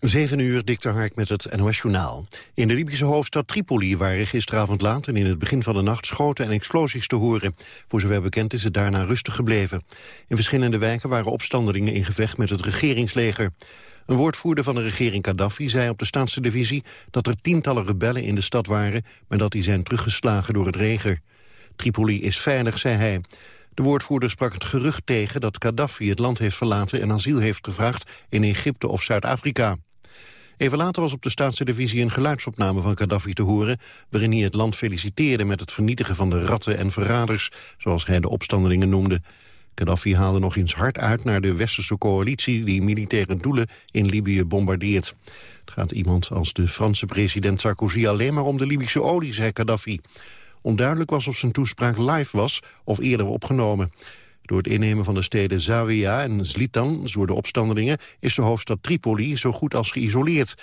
7 uur, Dikter Hark met het NOS-journaal. In de Libische hoofdstad Tripoli waren gisteravond laat en in het begin van de nacht schoten en explosies te horen. Voor zover bekend is het daarna rustig gebleven. In verschillende wijken waren opstandelingen in gevecht met het regeringsleger. Een woordvoerder van de regering Gaddafi zei op de staatstelevisie dat er tientallen rebellen in de stad waren, maar dat die zijn teruggeslagen door het leger. Tripoli is veilig, zei hij. De woordvoerder sprak het gerucht tegen dat Gaddafi het land heeft verlaten en asiel heeft gevraagd in Egypte of Zuid-Afrika. Even later was op de staatstelevisie een geluidsopname van Gaddafi te horen... waarin hij het land feliciteerde met het vernietigen van de ratten en verraders... zoals hij de opstandelingen noemde. Gaddafi haalde nog eens hard uit naar de westerse coalitie... die militaire doelen in Libië bombardeert. Het gaat iemand als de Franse president Sarkozy alleen maar om de Libische olie, zei Gaddafi. Onduidelijk was of zijn toespraak live was of eerder opgenomen. Door het innemen van de steden Zawiya en Zlitan door de opstandelingen... is de hoofdstad Tripoli zo goed als geïsoleerd.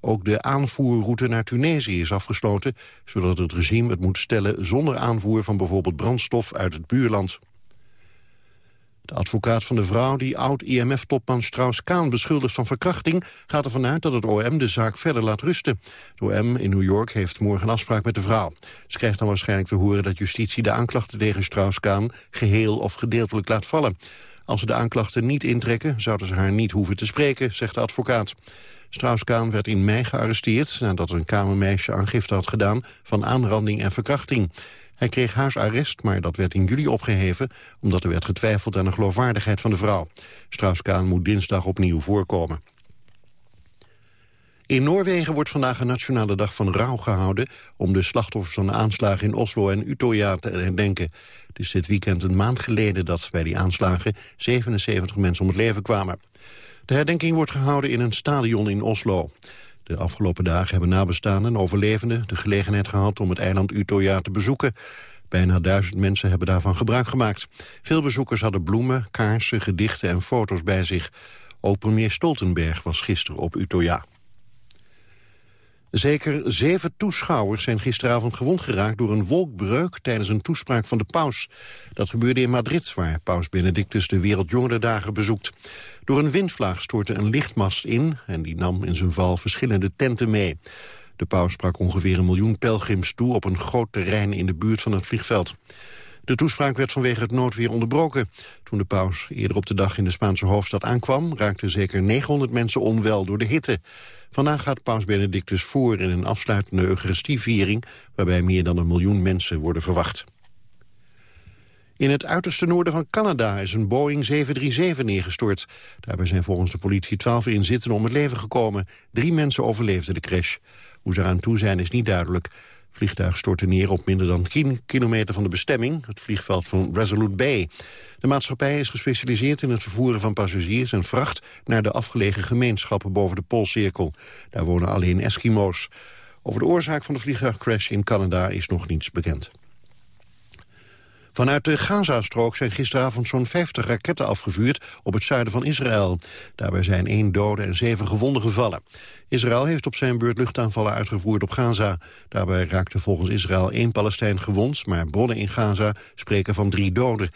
Ook de aanvoerroute naar Tunesië is afgesloten... zodat het regime het moet stellen zonder aanvoer van bijvoorbeeld brandstof uit het buurland. De advocaat van de vrouw die oud-IMF-topman Strauss-Kaan beschuldigt van verkrachting... gaat ervan uit dat het OM de zaak verder laat rusten. De OM in New York heeft morgen een afspraak met de vrouw. Ze krijgt dan waarschijnlijk te horen dat justitie de aanklachten tegen Strauss-Kaan... geheel of gedeeltelijk laat vallen. Als ze de aanklachten niet intrekken, zouden ze haar niet hoeven te spreken, zegt de advocaat. Strauss-Kaan werd in mei gearresteerd nadat een kamermeisje aangifte had gedaan van aanranding en verkrachting. Hij kreeg huisarrest, maar dat werd in juli opgeheven... omdat er werd getwijfeld aan de geloofwaardigheid van de vrouw. Strauss-Kaan moet dinsdag opnieuw voorkomen. In Noorwegen wordt vandaag een nationale dag van rouw gehouden... om de slachtoffers van de aanslagen in Oslo en Utøya te herdenken. Het is dit weekend een maand geleden dat bij die aanslagen 77 mensen om het leven kwamen. De herdenking wordt gehouden in een stadion in Oslo. De afgelopen dagen hebben nabestaanden en overlevenden de gelegenheid gehad om het eiland Utøya te bezoeken. Bijna duizend mensen hebben daarvan gebruik gemaakt. Veel bezoekers hadden bloemen, kaarsen, gedichten en foto's bij zich. Ook premier Stoltenberg was gisteren op Utøya. Zeker zeven toeschouwers zijn gisteravond gewond geraakt door een wolkbreuk tijdens een toespraak van de paus. Dat gebeurde in Madrid, waar paus Benedictus de Wereldjongerendagen bezoekt. Door een windvlaag stortte een lichtmast in en die nam in zijn val verschillende tenten mee. De paus sprak ongeveer een miljoen pelgrims toe op een groot terrein in de buurt van het vliegveld. De toespraak werd vanwege het noodweer onderbroken. Toen de paus eerder op de dag in de Spaanse hoofdstad aankwam... raakten zeker 900 mensen onwel door de hitte. Vandaag gaat paus Benedictus voor in een afsluitende Eucharistieviering... waarbij meer dan een miljoen mensen worden verwacht. In het uiterste noorden van Canada is een Boeing 737 neergestort. Daarbij zijn volgens de politie twaalf inzittenden om het leven gekomen. Drie mensen overleefden de crash. Hoe ze eraan toe zijn is niet duidelijk. Vliegtuig stortte neer op minder dan 10 kilometer van de bestemming... het vliegveld van Resolute Bay. De maatschappij is gespecialiseerd in het vervoeren van passagiers en vracht... naar de afgelegen gemeenschappen boven de Poolcirkel. Daar wonen alleen Eskimo's. Over de oorzaak van de vliegtuigcrash in Canada is nog niets bekend. Vanuit de Gazastrook zijn gisteravond zo'n 50 raketten afgevuurd op het zuiden van Israël. Daarbij zijn één dode en zeven gewonden gevallen. Israël heeft op zijn beurt luchtaanvallen uitgevoerd op Gaza. Daarbij raakte volgens Israël één Palestijn gewond, maar bronnen in Gaza spreken van drie doden.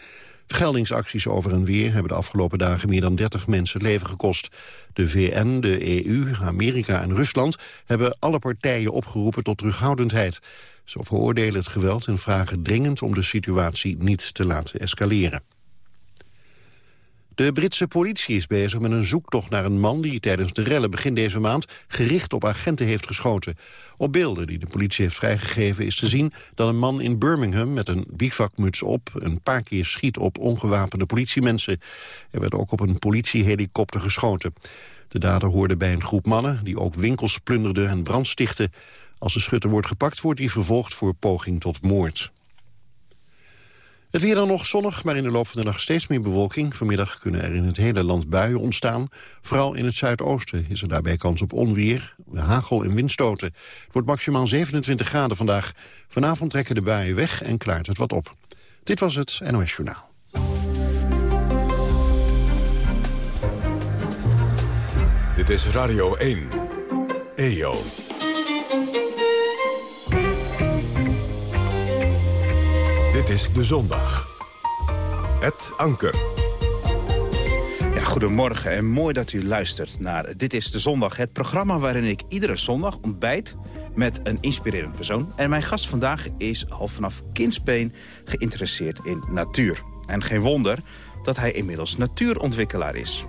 Vergeldingsacties over en weer hebben de afgelopen dagen meer dan 30 mensen het leven gekost. De VN, de EU, Amerika en Rusland hebben alle partijen opgeroepen tot terughoudendheid. Ze veroordelen het geweld en vragen dringend om de situatie niet te laten escaleren. De Britse politie is bezig met een zoektocht naar een man... die tijdens de rellen begin deze maand gericht op agenten heeft geschoten. Op beelden die de politie heeft vrijgegeven is te zien... dat een man in Birmingham met een bivakmuts op... een paar keer schiet op ongewapende politiemensen. Er werd ook op een politiehelikopter geschoten. De dader hoorde bij een groep mannen die ook winkels plunderden en brandstichten. Als de schutter wordt gepakt, wordt hij vervolgd voor poging tot moord. Het weer dan nog zonnig, maar in de loop van de dag steeds meer bewolking. Vanmiddag kunnen er in het hele land buien ontstaan. Vooral in het zuidoosten is er daarbij kans op onweer, hagel en windstoten. Het wordt maximaal 27 graden vandaag. Vanavond trekken de buien weg en klaart het wat op. Dit was het NOS Journaal. Dit is Radio 1. EO. Dit is De Zondag. Het Anker. goedemorgen en mooi dat u luistert naar Dit is de Zondag. Het programma waarin ik iedere zondag ontbijt met een inspirerend persoon. En mijn gast vandaag is al vanaf kindsbeen geïnteresseerd in natuur. En geen wonder dat hij inmiddels natuurontwikkelaar is.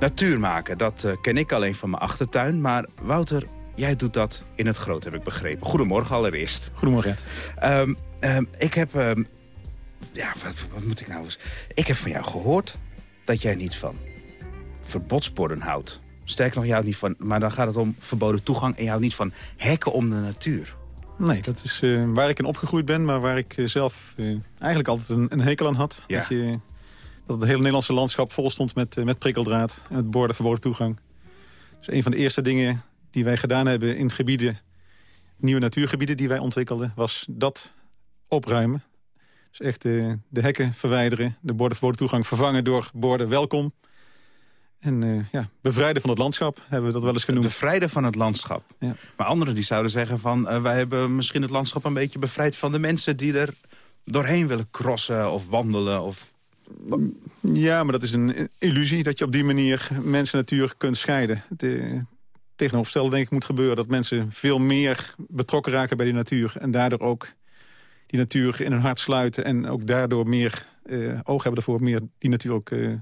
Natuur maken, dat uh, ken ik alleen van mijn achtertuin. Maar Wouter, jij doet dat in het groot, heb ik begrepen. Goedemorgen allereerst. Goedemorgen. Um, um, ik heb... Um, ja, wat, wat, moet ik nou eens... Ik heb van jou gehoord dat jij niet van verbodsborden houdt. Sterker nog, houdt niet van... Maar dan gaat het om verboden toegang en houdt niet van hekken om de natuur. Nee, dat is uh, waar ik in opgegroeid ben, maar waar ik uh, zelf uh, eigenlijk altijd een, een, hekel aan had. Ja. Dat, je, dat het hele Nederlandse landschap vol stond met, met prikkeldraad en met borden verboden toegang. Dus een van de eerste dingen die wij gedaan hebben in gebieden, nieuwe natuurgebieden die wij ontwikkelden, was dat opruimen. Dus echt de, de hekken verwijderen, de borden verboden toegang vervangen door borden welkom. En uh, ja, bevrijden van het landschap, hebben we dat wel eens genoemd. Bevrijden van het landschap. Ja. Maar anderen die zouden zeggen van... Uh, wij hebben misschien het landschap een beetje bevrijd van de mensen... die er doorheen willen crossen of wandelen of... Ja, maar dat is een illusie dat je op die manier mensen natuur kunt scheiden. Het uh, tegenovergestelde denk ik moet gebeuren. Dat mensen veel meer betrokken raken bij die natuur. En daardoor ook die natuur in hun hart sluiten. En ook daardoor meer uh, oog hebben ervoor. Meer die natuur ook uh,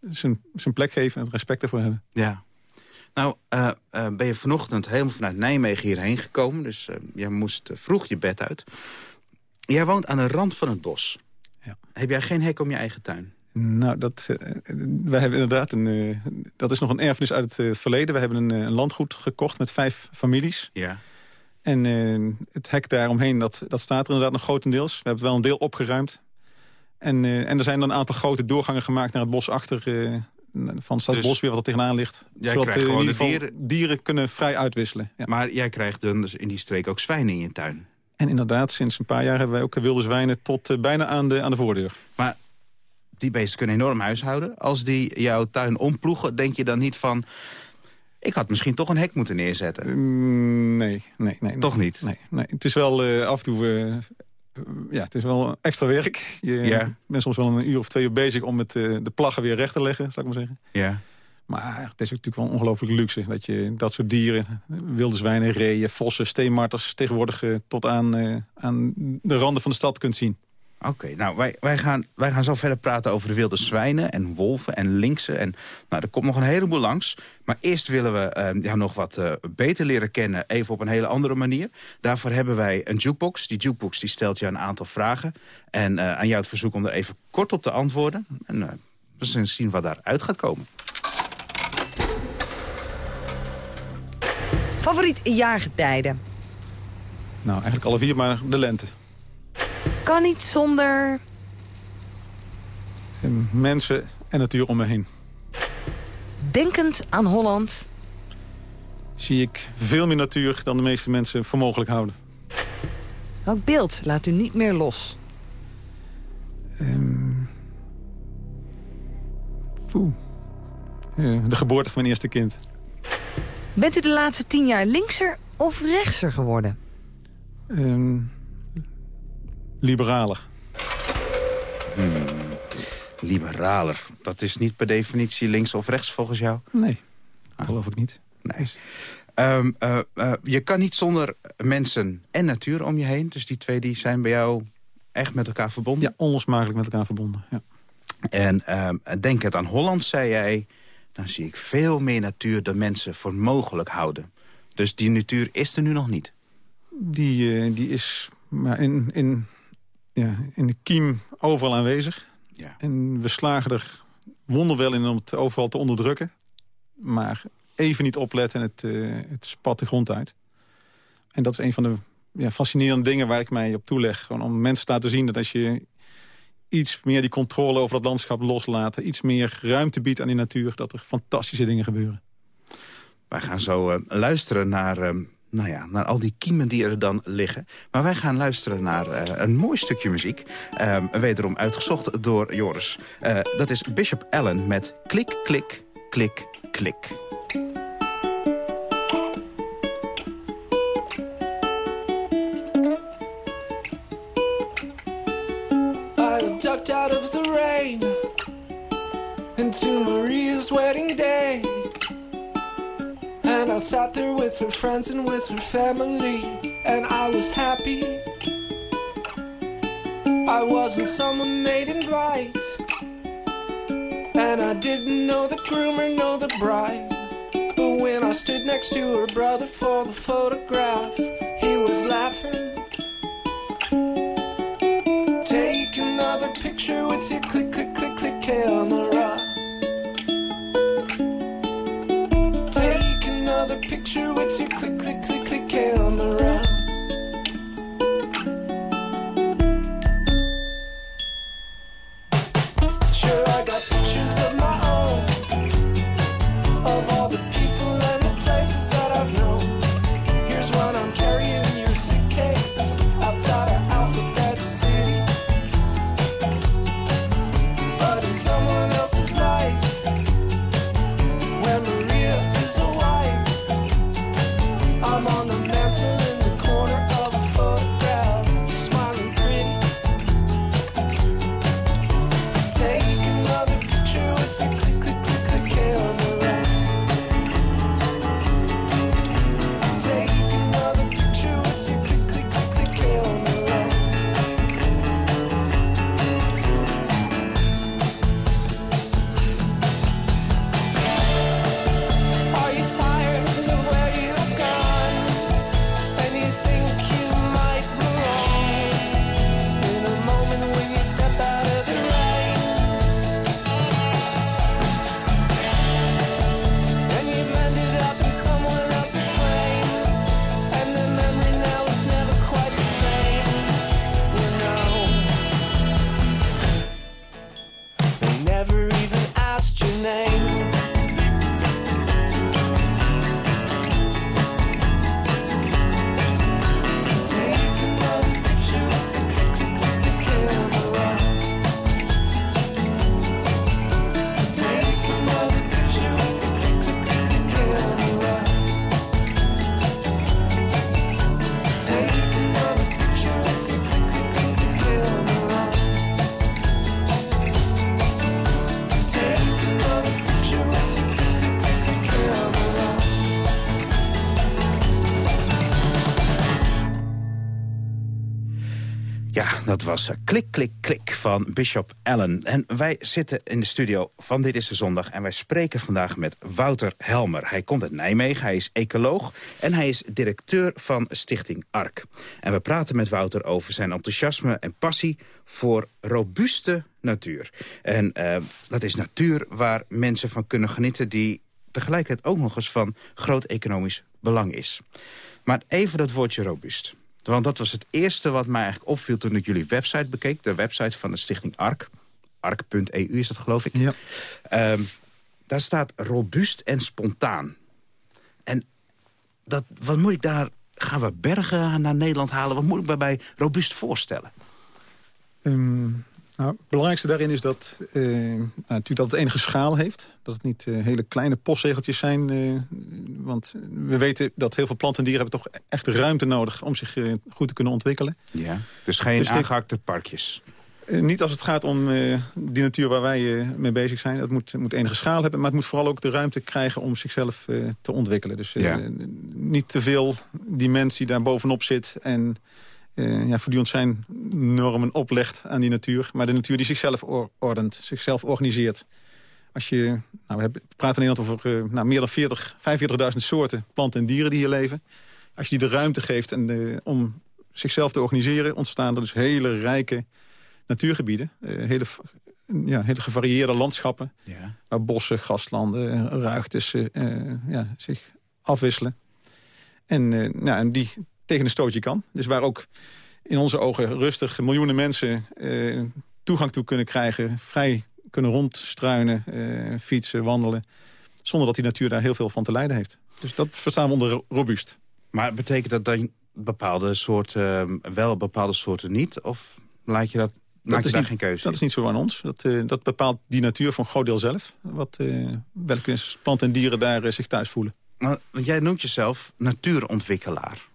zijn, zijn plek geven en het respect ervoor hebben. Ja. Nou, uh, ben je vanochtend helemaal vanuit Nijmegen hierheen gekomen. Dus jij moest vroeg je bed uit. Jij woont aan de rand van het bos. Ja. Heb jij geen hek om je eigen tuin? Nou, dat, uh, wij hebben inderdaad een, uh, dat is nog een erfenis uit het verleden. We hebben een, een, landgoed gekocht met vijf families. Ja. En het hek daaromheen, dat, dat staat er inderdaad nog grotendeels. We hebben het wel een deel opgeruimd. En, en er zijn dan een aantal grote doorgangen gemaakt naar het bos achter van Stadsbos weer wat er tegenaan ligt. Jij zodat krijgt in gewoon ieder de geval dieren... dieren kunnen vrij uitwisselen. Ja. Maar jij krijgt dan dus in die streek ook zwijnen in je tuin. En inderdaad, sinds een paar jaar hebben wij ook wilde zwijnen tot uh, bijna aan de, aan de voordeur. Maar die beesten kunnen enorm huishouden. Als die jouw tuin omploegen, denk je dan niet van... ik had misschien toch een hek moeten neerzetten? Mm, nee, nee, nee. Toch niet? Nee, nee. Het is wel uh, af en toe... Uh, ja, het is wel extra werk. Je ja. bent soms wel een uur of twee uur bezig om het, de plaggen weer recht te leggen, zou ik maar zeggen. Ja. Maar het is natuurlijk wel ongelooflijk luxe. Dat je dat soort dieren, wilde zwijnen, reeën, vossen, steenmarters... tegenwoordig tot aan, aan de randen van de stad kunt zien. Oké, okay, nou, wij, wij, gaan, wij gaan zo verder praten over de wilde zwijnen en wolven en linksen. En, nou, er komt nog een heleboel langs. Maar eerst willen we uh, jou nog wat uh, beter leren kennen, even op een hele andere manier. Daarvoor hebben wij een jukebox. Die jukebox die stelt je een aantal vragen. En uh, aan jou het verzoek om er even kort op te antwoorden. En we zullen zien wat daaruit gaat komen. Favoriet jaargetijden? Nou, eigenlijk alle vier, maar de lente. Kan niet zonder... En mensen en natuur om me heen. Denkend aan Holland... zie ik veel meer natuur dan de meeste mensen voor mogelijk houden. Welk beeld laat u niet meer los? Um... Ja, de geboorte van mijn eerste kind. Bent u de laatste tien jaar linkser of rechtser geworden? Um, liberaler. Hmm. Liberaler. Dat is niet per definitie links of rechts volgens jou? Nee, dat geloof ik niet. Nee. Um, uh, uh, je kan niet zonder mensen en natuur om je heen. Dus die twee die zijn bij jou echt met elkaar verbonden? Ja, onlosmakelijk met elkaar verbonden. Ja. En um, denk het aan Holland, zei jij dan zie ik veel meer natuur dan mensen voor mogelijk houden. Dus die natuur is er nu nog niet? Die, uh, die is maar in, in, ja, in de kiem overal aanwezig. Ja. En we slagen er wonderwel in om het overal te onderdrukken. Maar even niet opletten en het, uh, het spat de grond uit. En dat is een van de ja, fascinerende dingen waar ik mij op toeleg. Gewoon om mensen te laten zien dat als je iets meer die controle over dat landschap loslaten... iets meer ruimte biedt aan die natuur... dat er fantastische dingen gebeuren. Wij gaan zo uh, luisteren naar, uh, nou ja, naar al die kiemen die er dan liggen. Maar wij gaan luisteren naar uh, een mooi stukje muziek. wederom uitgezocht door Joris. dat is Bishop Allen met Klik, Klik, Klik, Klik. ducked out of the rain into Maria's wedding day. I sat there with her friends and with her family, and I was happy. I wasn't someone they'd invite. And I didn't know the groom or know the bride. But when I stood next to her brother for the photograph, he was laughing. Take another picture with your click, click, click, click camera. Picture with your click, click, Klik, Klik, Klik van Bishop Allen. En wij zitten in de studio van Dit is de Zondag... en wij spreken vandaag met Wouter Helmer. Hij komt uit Nijmegen, hij is ecoloog... en hij is directeur van Stichting ARK. En we praten met Wouter over zijn enthousiasme en passie... voor robuuste natuur. En eh, dat is natuur waar mensen van kunnen genieten... die tegelijkertijd ook nog eens van groot economisch belang is. Maar even dat woordje robuust. Want dat was het eerste wat mij eigenlijk opviel toen ik jullie website bekeek. De website van de stichting ARK. ARK.eu is dat geloof ik. Ja. Ehm, daar staat robuust en spontaan. En dat, wat moet ik daar... Gaan we bergen naar Nederland halen? Wat moet ik me bij robuust voorstellen? Ehm, nou, het belangrijkste daarin is dat, eh, nou, natuurlijk dat het enige schaal heeft. Dat het niet eh, hele kleine postzegeltjes zijn. eh, want we weten dat heel veel planten en dieren hebben toch echt ruimte nodig... om zich goed te kunnen ontwikkelen. Ja. Dus geen Dus aangehakte parkjes. Niet als het gaat om die natuur waar wij mee bezig zijn. Het moet, moet enige schaal hebben, maar het moet vooral ook de ruimte krijgen... om zichzelf te ontwikkelen. Dus Ja. niet te veel dimensie daar bovenop zit... en eh, ja, voortdurend zijn normen oplegt aan die natuur. Maar de natuur die zichzelf or- ordent, zichzelf organiseert. Als je, nou, we hebben- we praten in Nederland over eh, nou, meer dan 40, 45.000 soorten planten en dieren die hier leven. Als je die de ruimte geeft en om zichzelf te organiseren... ontstaan er dus hele rijke natuurgebieden. eh, hele, ja, hele gevarieerde landschappen. Ja. Waar bossen, graslanden, ruigtes ja, zich afwisselen. En, nou, en die tegen een stootje kan. Dus waar ook in onze ogen rustig miljoenen mensen eh, toegang toe kunnen krijgen. Vrij kunnen rondstruinen, eh, fietsen, wandelen. Zonder dat die natuur daar heel veel van te lijden heeft. Dus dat verstaan we onder ro- robuust. Maar betekent dat dan bepaalde soorten eh, wel, bepaalde soorten niet? Of laat je dat, je is daar niet- geen keuze Dat is niet zo aan ons. Dat, dat bepaalt die natuur voor een groot deel zelf. Wat, welke planten en dieren daar zich thuis voelen. Want jij noemt jezelf natuurontwikkelaar.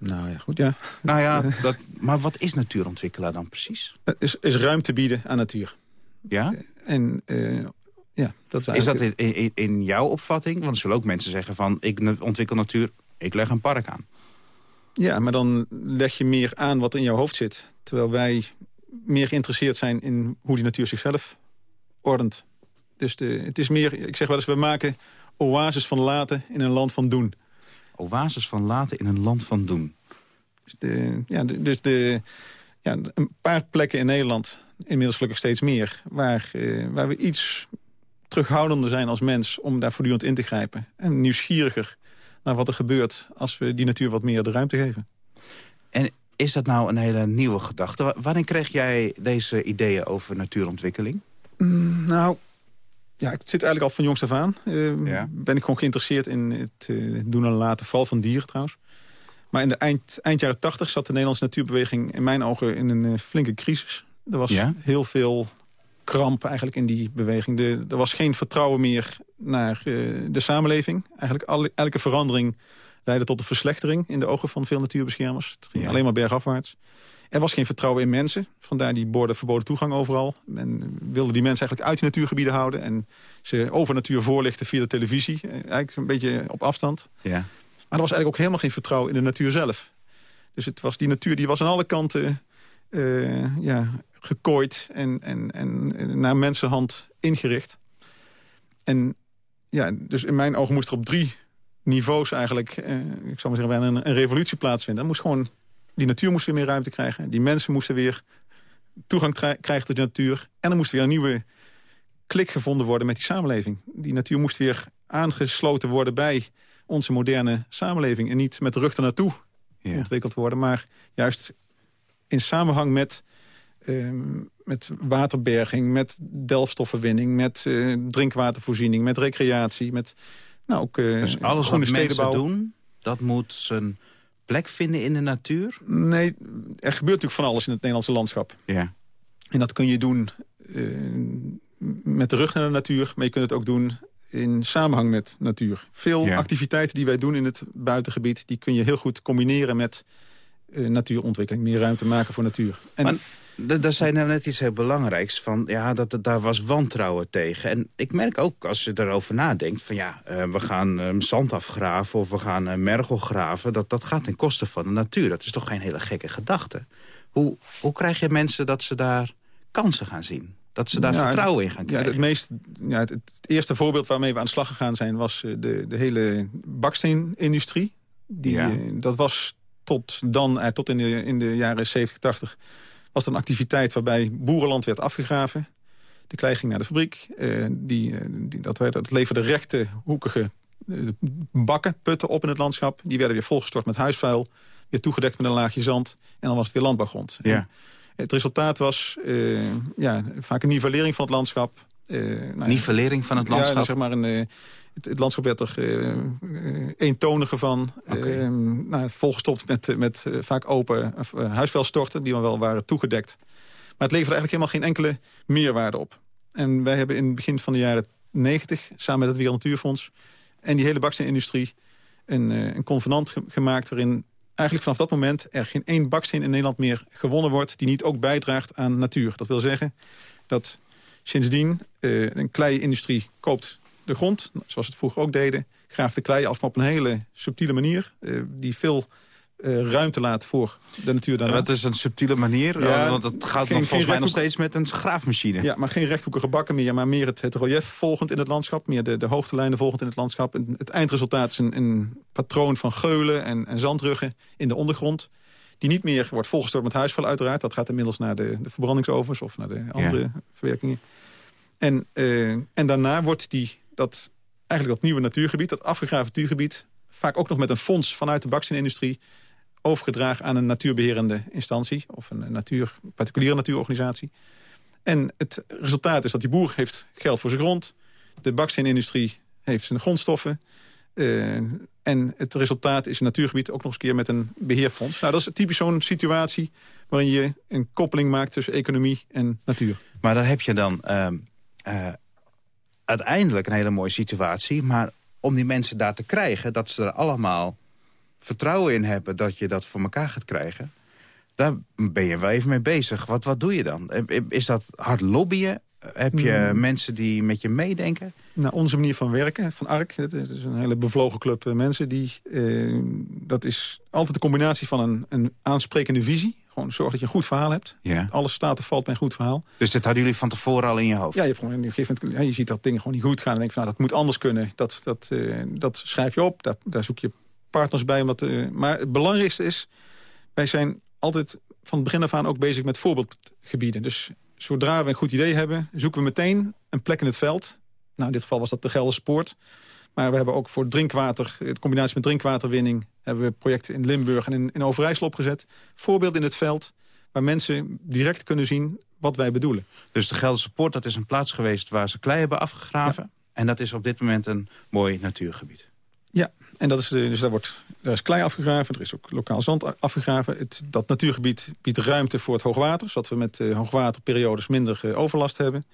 Nou ja, goed, ja. Nou ja, dat, maar wat is natuurontwikkelaar dan precies? Het Is, is ruimte bieden aan natuur. Ja? En eh, Ja, dat is, Is dat in, in, in jouw opvatting? Want er zullen ook mensen zeggen van... ik ontwikkel natuur, ik leg een park aan. Ja, maar dan leg je meer aan wat in jouw hoofd zit. Terwijl wij meer geïnteresseerd zijn in hoe die natuur zichzelf ordent. Dus de, het is meer, ik zeg wel eens, we maken oases van laten in een land van doen. Oases van laten in een land van doen. Dus, de, ja, de- dus de, ja, een paar plekken in Nederland, inmiddels gelukkig steeds meer... waar, eh, waar we iets terughoudender zijn als mens om daar voortdurend in te grijpen. En nieuwsgieriger naar wat er gebeurt als we die natuur wat meer de ruimte geven. En is dat nou een hele nieuwe gedachte? Wa- Wanneer kreeg jij deze ideeën over natuurontwikkeling? Nou, ja, het zit eigenlijk al van jongs af aan. Eh, Ja. Ben ik gewoon geïnteresseerd in het eh, doen en laten, vooral van dieren trouwens. Maar in de eind, eind jaren tachtig zat de Nederlandse natuurbeweging in mijn ogen in een eh, flinke crisis. Er was Ja? heel veel kramp eigenlijk in die beweging. De, er was geen vertrouwen meer naar eh, de samenleving. Eigenlijk alle, elke verandering leidde tot een verslechtering in de ogen van veel natuurbeschermers. Het ging Ja. alleen maar bergafwaarts. Er was geen vertrouwen in mensen. Vandaar die borden verboden toegang overal. Men wilde die mensen eigenlijk uit die natuurgebieden houden... en ze over natuur voorlichten via de televisie. Eh, Eigenlijk een beetje op afstand. Ja. Maar er was eigenlijk ook helemaal geen vertrouwen in de natuur zelf. Dus het was, die natuur die was aan alle kanten eh, ja, gekooid en, en, en naar mensenhand ingericht. En ja, dus in mijn ogen moest er op drie niveaus eigenlijk... eh, ik zou maar zeggen, bijna een, een revolutie plaatsvinden. Er moest gewoon, die natuur moest weer meer ruimte krijgen. Die mensen moesten weer toegang krijgen tot de natuur. En er moest weer een nieuwe klik gevonden worden met die samenleving. Die natuur moest weer aangesloten worden bij onze moderne samenleving. En niet met de rug ernaartoe Ja. ontwikkeld worden. Maar juist in samenhang met, ehm, met waterberging, met delfstoffenwinning... met eh, drinkwatervoorziening, met recreatie, met nou, ook eh Dus alles wat mensen doen, dat moet zijn plek vinden in de natuur? Nee, er gebeurt natuurlijk van alles in het Nederlandse landschap. Ja. En dat kun je doen eh, met de rug naar de natuur, maar je kunt het ook doen in samenhang met natuur. Veel Ja. activiteiten die wij doen in het buitengebied... die kun je heel goed combineren met eh, natuurontwikkeling. Meer ruimte maken voor natuur. En Maar daar zei nou net iets heel belangrijks van, ja, dat het, daar was wantrouwen tegen. En ik merk ook, als je daarover nadenkt, van ja, eh, we gaan eh, zand afgraven of we gaan eh, mergel graven. Dat, dat gaat ten koste van de natuur. Dat is toch geen hele gekke gedachte. Hoe, hoe krijg je mensen dat ze daar kansen gaan zien? Dat ze daar Ja, vertrouwen in gaan Ja, krijgen? het, meest, ja, het, het eerste voorbeeld waarmee we aan de slag gegaan zijn... was de, de hele baksteenindustrie. Die, Ja. dat was tot dan, tot in de, in de jaren 70, 80... was een activiteit waarbij boerenland werd afgegraven. De klei ging naar de fabriek. eh, die, eh, die, dat, werd, dat leverde rechte, hoekige eh, bakken, putten op in het landschap. Die werden weer volgestort met huisvuil. Weer toegedekt met een laagje zand. En dan was het weer landbouwgrond. En Ja. het resultaat was ja, vaak een nivellering van het landschap. Eh, nou Nivellering van het Ja, landschap? nou, zeg maar een, eh, het, het landschap werd er eh, eh, eentoniger van. Nou, volgestopt met, met vaak open of, huisvuilstorten... die wel waren toegedekt. Maar het leverde eigenlijk helemaal geen enkele meerwaarde op. En wij hebben in het begin van de jaren 90... samen met het Wereld Natuurfonds en die hele baksteenindustrie... een, een convenant ge- gemaakt waarin eigenlijk vanaf dat moment... er geen één baksteen in Nederland meer gewonnen wordt... die niet ook bijdraagt aan natuur. Dat wil zeggen dat sindsdien eh, een klei-industrie koopt de grond... zoals het vroeger ook deden, graaft de klei af maar op een hele subtiele manier... eh, die veel eh, ruimte laat voor de natuur daarna. Dat is een subtiele manier, Ja, want het gaat geen- nog volgens mij nog steeds met een graafmachine. Ja, maar geen rechthoekige bakken meer, maar meer het, het relief volgend in het landschap. Meer de, de hoogtelijnen volgend in het landschap. En het eindresultaat is een, een patroon van geulen en, en zandruggen in de ondergrond. Die niet meer wordt volgestort met huisvuil uiteraard. Dat gaat inmiddels naar de, de verbrandingsovens of naar de andere verwerkingen. En, eh, en daarna wordt die, dat, eigenlijk dat nieuwe natuurgebied, dat afgegraven natuurgebied... vaak ook nog met een fonds vanuit de baksteenindustrie overgedragen aan een natuurbeherende instantie... of een natuur, particuliere natuurorganisatie. En het resultaat is dat die boer heeft geld voor zijn grond. De baksteenindustrie heeft zijn grondstoffen. eh, en het resultaat is een natuurgebied ook nog eens een keer met een beheerfonds. Nou, dat is typisch zo'n situatie waarin je een koppeling maakt tussen economie en natuur. Maar dan heb je dan ehm, eh, uiteindelijk een hele mooie situatie. Maar om die mensen daar te krijgen, dat ze er allemaal vertrouwen in hebben... dat je dat voor elkaar gaat krijgen, daar ben je wel even mee bezig. Wat, wat doe je dan? Is dat hard lobbyen? Heb je mensen die met je meedenken? Nou, onze manier van werken, van ARK, dat is een hele bevlogen club eh, mensen. Die, eh, dat is altijd de combinatie van een, een aansprekende visie. Gewoon zorg dat je een goed verhaal hebt. Ja. Alles staat of valt bij een goed verhaal. Dus dit hadden jullie van tevoren al in je hoofd? Ja, je, hebt gewoon, een gegeven moment, ja, je ziet dat dingen gewoon niet goed gaan. En denk van, nou, dat moet anders kunnen. Dat, dat, eh, dat schrijf je op, daar, daar zoek je partners bij. Omdat, maar het belangrijkste is, wij zijn altijd van het begin af aan ook bezig met voorbeeldgebieden. Dus zodra we een goed idee hebben, zoeken we meteen een plek in het veld. Nou, in dit geval was dat de Gelderse Poort. Maar we hebben ook voor drinkwater, in combinatie met drinkwaterwinning... hebben we projecten in Limburg en in, in Overijssel opgezet. Voorbeeld in het veld waar mensen direct kunnen zien wat wij bedoelen. Dus de Gelderse Poort, dat is een plaats geweest waar ze klei hebben afgegraven. En dat is op dit moment een mooi natuurgebied. Ja, en dat is, de- dus daar, wordt, daar is klei afgegraven, er is ook lokaal zand afgegraven. Het, dat natuurgebied biedt ruimte voor het hoogwater... zodat we met eh, hoogwaterperiodes minder eh, overlast hebben.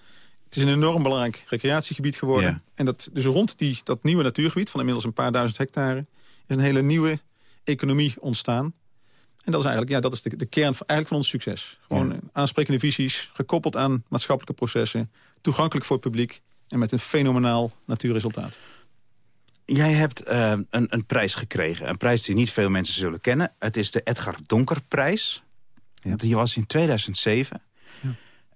Het is een enorm belangrijk recreatiegebied geworden. Ja. En dat, dus rond die, dat nieuwe natuurgebied van inmiddels een paar duizend hectare... is een hele nieuwe economie ontstaan. En dat is eigenlijk ja, dat is de, de kern van, eigenlijk van ons succes. Gewoon Ja. eh, aansprekende visies, gekoppeld aan maatschappelijke processen... toegankelijk voor het publiek en met een fenomenaal natuurresultaat. Jij hebt eh, een, een prijs gekregen. Een prijs die niet veel mensen zullen kennen. Het is de Edgar Donkerprijs. Ja. Die was in 2007.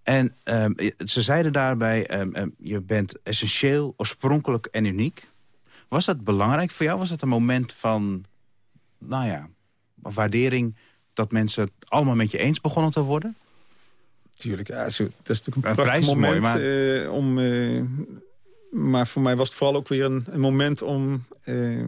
En ehm, ze zeiden daarbij, ehm, ehm, je bent essentieel, oorspronkelijk en uniek. Was dat belangrijk voor jou? Was dat een moment van, nou ja, waardering... dat mensen het allemaal met je eens begonnen te worden? Tuurlijk, ja, zo, dat is natuurlijk een Een prachtig is mooi, moment. maar- eh, om, eh, maar voor mij was het vooral ook weer een, een moment om... eh,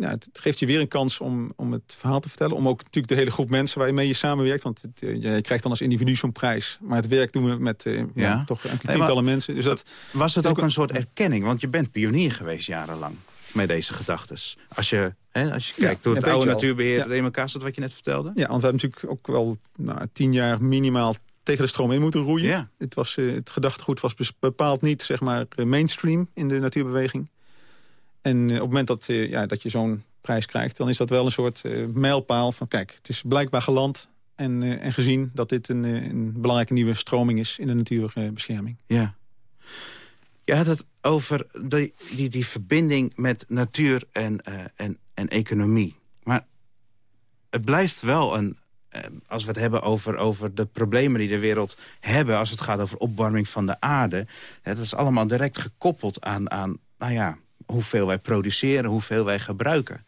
ja, het, geeft je weer een kans om, om het verhaal te vertellen. Om ook natuurlijk de hele groep mensen waarmee je samenwerkt. Want het, eh, je krijgt dan als individu zo'n prijs. Maar het werk doen we met eh, ja. toch tientallen mensen. Dus dat, Was het ook ook- een soort erkenning? Want je bent pionier geweest jarenlang met deze gedachtes. Als je, hè, als je Ja, kijkt door het oude natuurbeheer, Ja. Raymond Kassert, wat je net vertelde. ja, want we hebben natuurlijk ook wel nou, tien jaar minimaal tegen de stroom in moeten roeien. Ja. Het, was, eh, het gedachtegoed was bepaald niet zeg maar, eh, mainstream in de natuurbeweging. En eh, op het moment dat, ja, dat je zo'n prijs krijgt... dan is dat wel een soort mijlpaal van... kijk, het is blijkbaar geland en, en gezien... dat dit een, een belangrijke nieuwe stroming is in de natuurbescherming. Ja. Je had het over die, die, die verbinding met natuur en, en, en economie. Maar het blijft wel een... eh, Als we het hebben over, over de problemen die de wereld hebben... als het gaat over opwarming van de aarde... dat is allemaal direct gekoppeld aan, aan nou ja, hoeveel wij produceren... hoeveel wij gebruiken.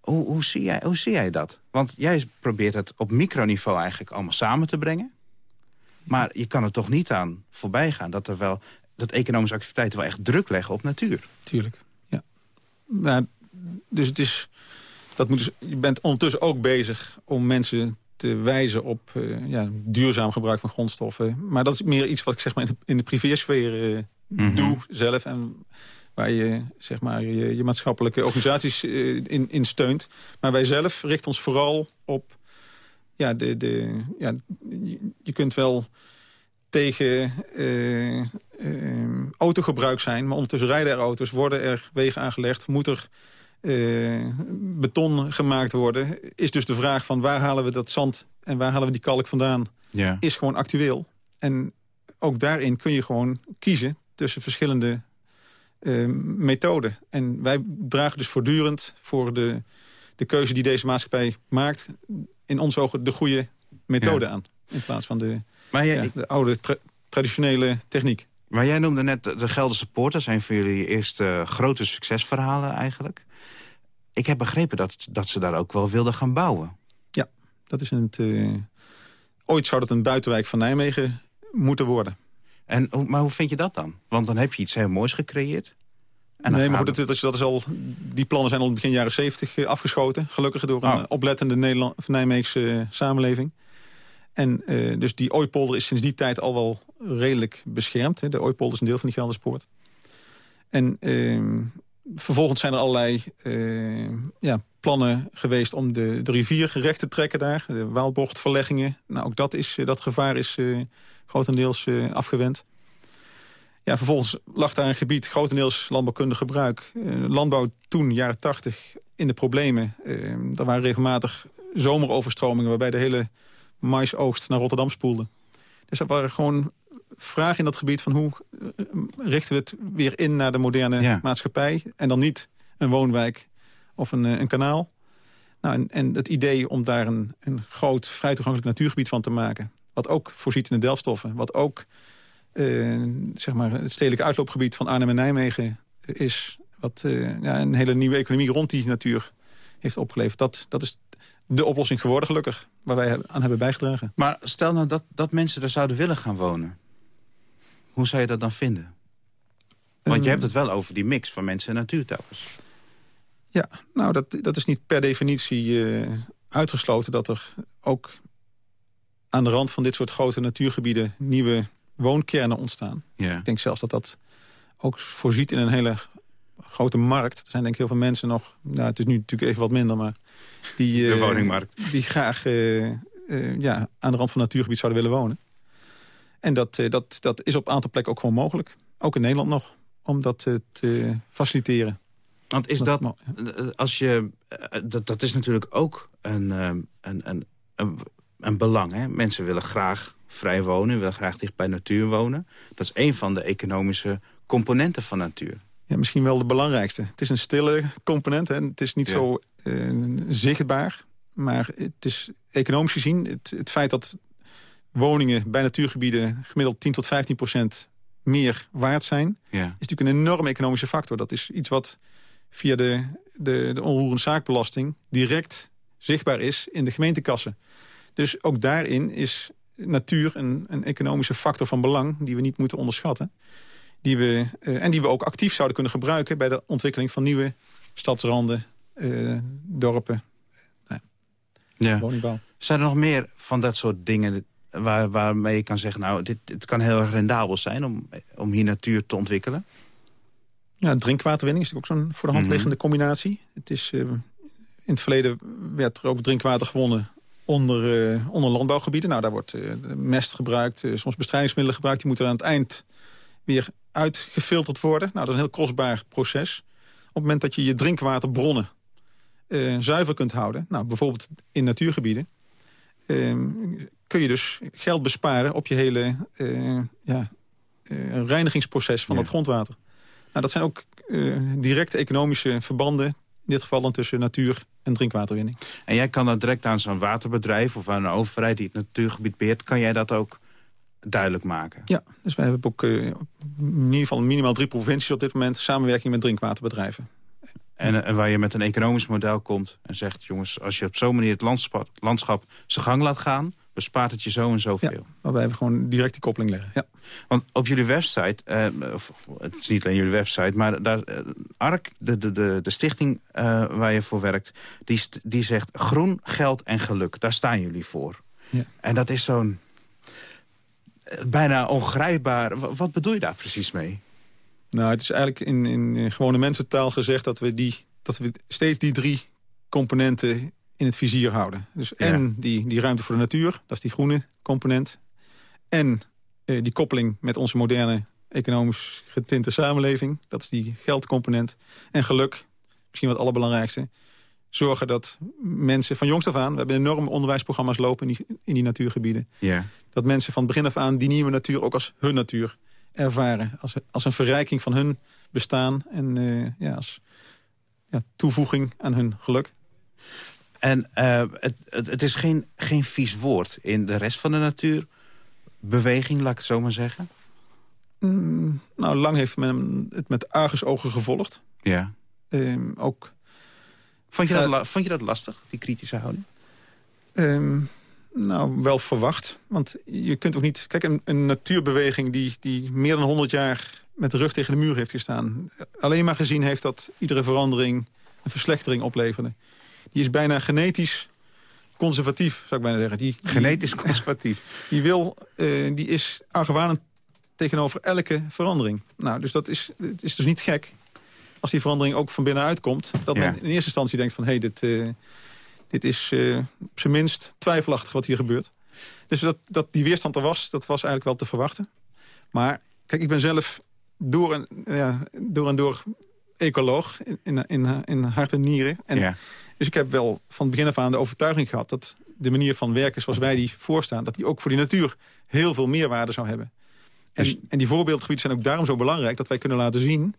Hoe, hoe, zie jij, hoe zie jij dat? Want jij probeert het op microniveau eigenlijk allemaal samen te brengen. Maar je kan er toch niet aan voorbij gaan dat er wel dat economische activiteiten wel echt druk leggen op natuur. Tuurlijk, ja. Maar, dus het is... Dat moet dus, je bent ondertussen ook bezig om mensen te wijzen op eh, ja, duurzaam gebruik van grondstoffen. Maar dat is meer iets wat ik zeg maar in de, in de privésfeer eh, Mhm. doe zelf. En waar je, zeg maar, je, je maatschappelijke organisaties eh, in, in steunt. Maar wij zelf richten ons vooral op... Ja, de, de, ja, je, kunt wel tegen autogebruik zijn. Maar ondertussen rijden er auto's, worden er wegen aangelegd... moet er eh, beton gemaakt worden. Is dus de vraag van waar halen we dat zand en waar halen we die kalk vandaan... Ja. is gewoon actueel. En ook daarin kun je gewoon kiezen tussen verschillende eh, methoden. En wij dragen dus voortdurend voor de, de keuze die deze maatschappij maakt... in ons ogen de goede methode Ja. aan. In plaats van de, Maar, jij, ja, de oude tra- traditionele techniek. maar jij noemde net de de Gelderse Poort. Dat zijn voor jullie eerste grote succesverhalen eigenlijk. Ik heb begrepen dat, dat ze daar ook wel wilden gaan bouwen. Dat is het, eh, ooit zou dat een buitenwijk van Nijmegen moeten worden. En, maar hoe vind je dat dan? Want dan heb je iets heel moois gecreëerd. En nee, maar goed, dat, dat, is, dat is al, die plannen zijn al in begin jaren 70 afgeschoten. Gelukkig door een Oh. eh, oplettende Nederland, Nijmeegse eh, samenleving. En eh, dus die Ooipolder is sinds die tijd al wel redelijk beschermd. Hè. De Ooipolder is een deel van die Gelderspoort. En ehm, vervolgens zijn er allerlei eh, ja, plannen geweest om de, de rivier recht te trekken daar. De Waalbochtverleggingen. Nou, ook dat, is, eh, dat gevaar is eh, grotendeels afgewend. Ja, vervolgens lag daar een gebied, grotendeels landbouwkundig gebruik. Landbouw toen, jaren tachtig, in de problemen. Er waren regelmatig zomeroverstromingen... waarbij de hele maisoogst naar Rotterdam spoelde. Dus er waren gewoon vraag in dat gebied van hoe eh, richten we het weer in naar de moderne Ja. maatschappij. En dan niet een woonwijk of een, eh, een kanaal. Nou, en, en het idee om daar een, een groot vrij toegankelijk natuurgebied van te maken. Wat ook voorziet in de delfstoffen. Wat ook eh, zeg maar het stedelijk uitloopgebied van Arnhem en Nijmegen is. Wat ja, een hele nieuwe economie rond die natuur heeft opgeleverd. Dat, dat is de oplossing geworden gelukkig. Waar wij aan hebben bijgedragen. Maar stel nou dat, dat mensen daar zouden willen gaan wonen. Hoe zou je dat dan vinden? Want je Ehm, hebt het wel over die mix van mensen en natuur telkens. Ja, nou dat, dat is niet per definitie eh, uitgesloten... dat er ook aan de rand van dit soort grote natuurgebieden... nieuwe woonkernen ontstaan. Ja. Ik denk zelfs dat dat ook voorziet in een hele grote markt. Er zijn denk ik heel veel mensen nog... Nou, het is nu natuurlijk even wat minder, maar... Die, De eh, woningmarkt. Die graag eh, ja, aan de rand van het natuurgebied zouden willen wonen. En dat, eh, dat, dat is op een aantal plekken ook gewoon mogelijk. Ook in Nederland nog, om dat eh, te faciliteren. Want is dat, als je, eh, dat, dat is natuurlijk ook een, een, een, een, een belang. Hè? Mensen willen graag vrij wonen, willen graag dicht bij natuur wonen. Dat is een van de economische componenten van natuur. Ja, misschien wel de belangrijkste. Het is een stille component. Hè. Het is niet Ja. zo zichtbaar. Maar het is economisch gezien... Het, het feit dat woningen bij natuurgebieden... gemiddeld 10 tot 15 procent meer waard zijn... Ja. is natuurlijk een enorme economische factor. Dat is iets wat via de, de, de onroerend zaakbelasting... direct zichtbaar is in de gemeentekassen. Dus ook daarin is natuur een, een economische factor van belang... die we niet moeten onderschatten. Die we, eh, en die we ook actief zouden kunnen gebruiken... bij de ontwikkeling van nieuwe stadsranden, eh, dorpen, Ja. woningbouw. Zijn er nog meer van dat soort dingen waar, waarmee je kan zeggen... nou, dit, dit kan heel erg rendabel zijn om, om hier natuur te ontwikkelen? Ja, drinkwaterwinning is natuurlijk ook zo'n voor de hand Mhm. liggende combinatie. Het is, eh, in het verleden werd er ook drinkwater gewonnen onder, eh, onder landbouwgebieden. Nou, daar wordt eh, mest gebruikt, soms bestrijdingsmiddelen gebruikt. Die moeten aan het eind weer uitgefilterd worden. Nou, dat is een heel kostbaar proces. Op het moment dat je je drinkwaterbronnen zuiver kunt houden... nou, bijvoorbeeld in natuurgebieden... eh, kun je dus geld besparen op je hele eh, ja, eh, reinigingsproces van Ja. het grondwater. Nou, dat zijn ook eh, directe economische verbanden... in dit geval dan tussen natuur en drinkwaterwinning. En jij kan dat direct aan zo'n waterbedrijf of aan een overheid die het natuurgebied beheert... kan jij dat ook duidelijk maken? Ja, dus wij hebben ook in ieder geval minimaal drie provincies op dit moment... samenwerking met drinkwaterbedrijven. En, en waar je met een economisch model komt en zegt... jongens, als je op zo'n manier het landschap, landschap zijn gang laat gaan... bespaart het je zo en zoveel. Waarbij we gewoon direct die koppeling leggen. Ja. Want op jullie website, eh, of, het is niet alleen jullie website... maar daar, eh, ARK, de, de, de, de stichting eh, waar je voor werkt... Die, die zegt groen, geld en geluk. Daar staan jullie voor. Ja. En dat is zo'n eh, bijna ongrijpbaar... Wa- Wat bedoel je daar precies mee? Nou, het is eigenlijk in, in gewone mensentaal gezegd... Dat we, die, dat we steeds die drie componenten in het vizier houden. Dus Ja. en die, die ruimte voor de natuur, dat is die groene component. En eh, die koppeling met onze moderne economisch getinte samenleving. Dat is die geldcomponent. En geluk, misschien wat allerbelangrijkste. Zorgen dat mensen van jongs af aan... we hebben enorme onderwijsprogramma's lopen in die, in die natuurgebieden... Ja. dat mensen van begin af aan die nieuwe natuur ook als hun natuur ervaren. Als, als een verrijking van hun bestaan en eh, ja, als ja, toevoeging aan hun geluk. En eh, het, het, het is geen, geen vies woord in de rest van de natuur. Beweging, laat ik het zo maar zeggen. Mm, nou, lang heeft men het met argusogen gevolgd. Ja. Ehm, ook Vond je, dat, vond je dat lastig, die kritische houding? ehm, nou, wel verwacht. Want je kunt ook niet... Kijk, een, een natuurbeweging die, die meer dan 100 jaar met de rug tegen de muur heeft gestaan... alleen maar gezien heeft dat iedere verandering een verslechtering opleverde. Die is bijna genetisch conservatief, zou ik bijna zeggen. Die, die- Genetisch conservatief. die, wil, eh, die is argwanend tegenover elke verandering. Nou, dus dat is, het is dus niet gek als die verandering ook van binnenuit komt... dat Ja. men in eerste instantie denkt van... hé, hey, dit, eh, dit is eh, op zijn minst twijfelachtig wat hier gebeurt. Dus dat, dat die weerstand er was, dat was eigenlijk wel te verwachten. Maar kijk, ik ben zelf door en, ja, door, en door ecoloog in, in, in, in hart en nieren. En ja. dus ik heb wel van het begin af aan de overtuiging gehad... dat de manier van werken zoals wij die voorstaan... dat die ook voor die natuur heel veel meerwaarde zou hebben. En, Dus- en die voorbeeldgebieden zijn ook daarom zo belangrijk... dat wij kunnen laten zien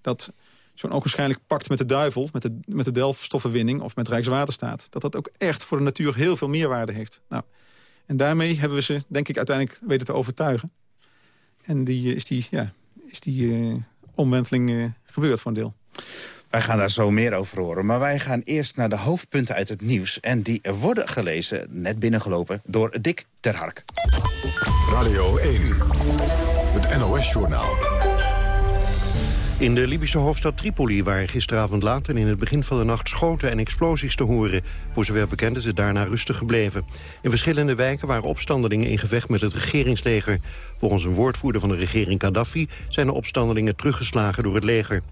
dat zo'n ogenschijnlijk pact met de duivel... met de, met de delfstoffenwinning of met Rijkswaterstaat... dat dat ook echt voor de natuur heel veel meerwaarde heeft. Nou, en daarmee hebben we ze, denk ik, uiteindelijk weten te overtuigen. En die, eh, is die, ja, is die eh, omwenteling eh, gebeurd voor een deel. Wij gaan daar zo meer over horen. Maar wij gaan eerst naar de hoofdpunten uit het nieuws. En die worden gelezen, net binnengelopen, door Dick Terhark. Radio 1. Het NOS-journaal. In de Libische hoofdstad Tripoli waren gisteravond laat en in het begin van de nacht schoten en explosies te horen. Voor zover bekend is het daarna rustig gebleven. In verschillende wijken waren opstandelingen in gevecht met het regeringsleger. Volgens een woordvoerder van de regering Gaddafi zijn de opstandelingen teruggeslagen door het leger.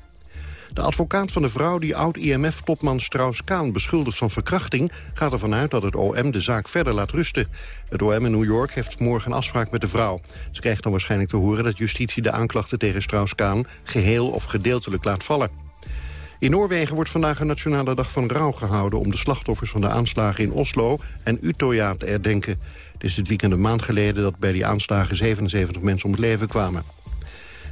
De advocaat van de vrouw die oud-IMF-topman Strauss-Kaan beschuldigt van verkrachting... gaat ervan uit dat het OM de zaak verder laat rusten. Het OM in New York heeft morgen een afspraak met de vrouw. Ze krijgt dan waarschijnlijk te horen dat justitie de aanklachten tegen Strauss-Kaan... geheel of gedeeltelijk laat vallen. In Noorwegen wordt vandaag een nationale dag van rouw gehouden... om de slachtoffers van de aanslagen in Oslo en Utøya te herdenken. Het is dit weekend een maand geleden dat bij die aanslagen 77 mensen om het leven kwamen.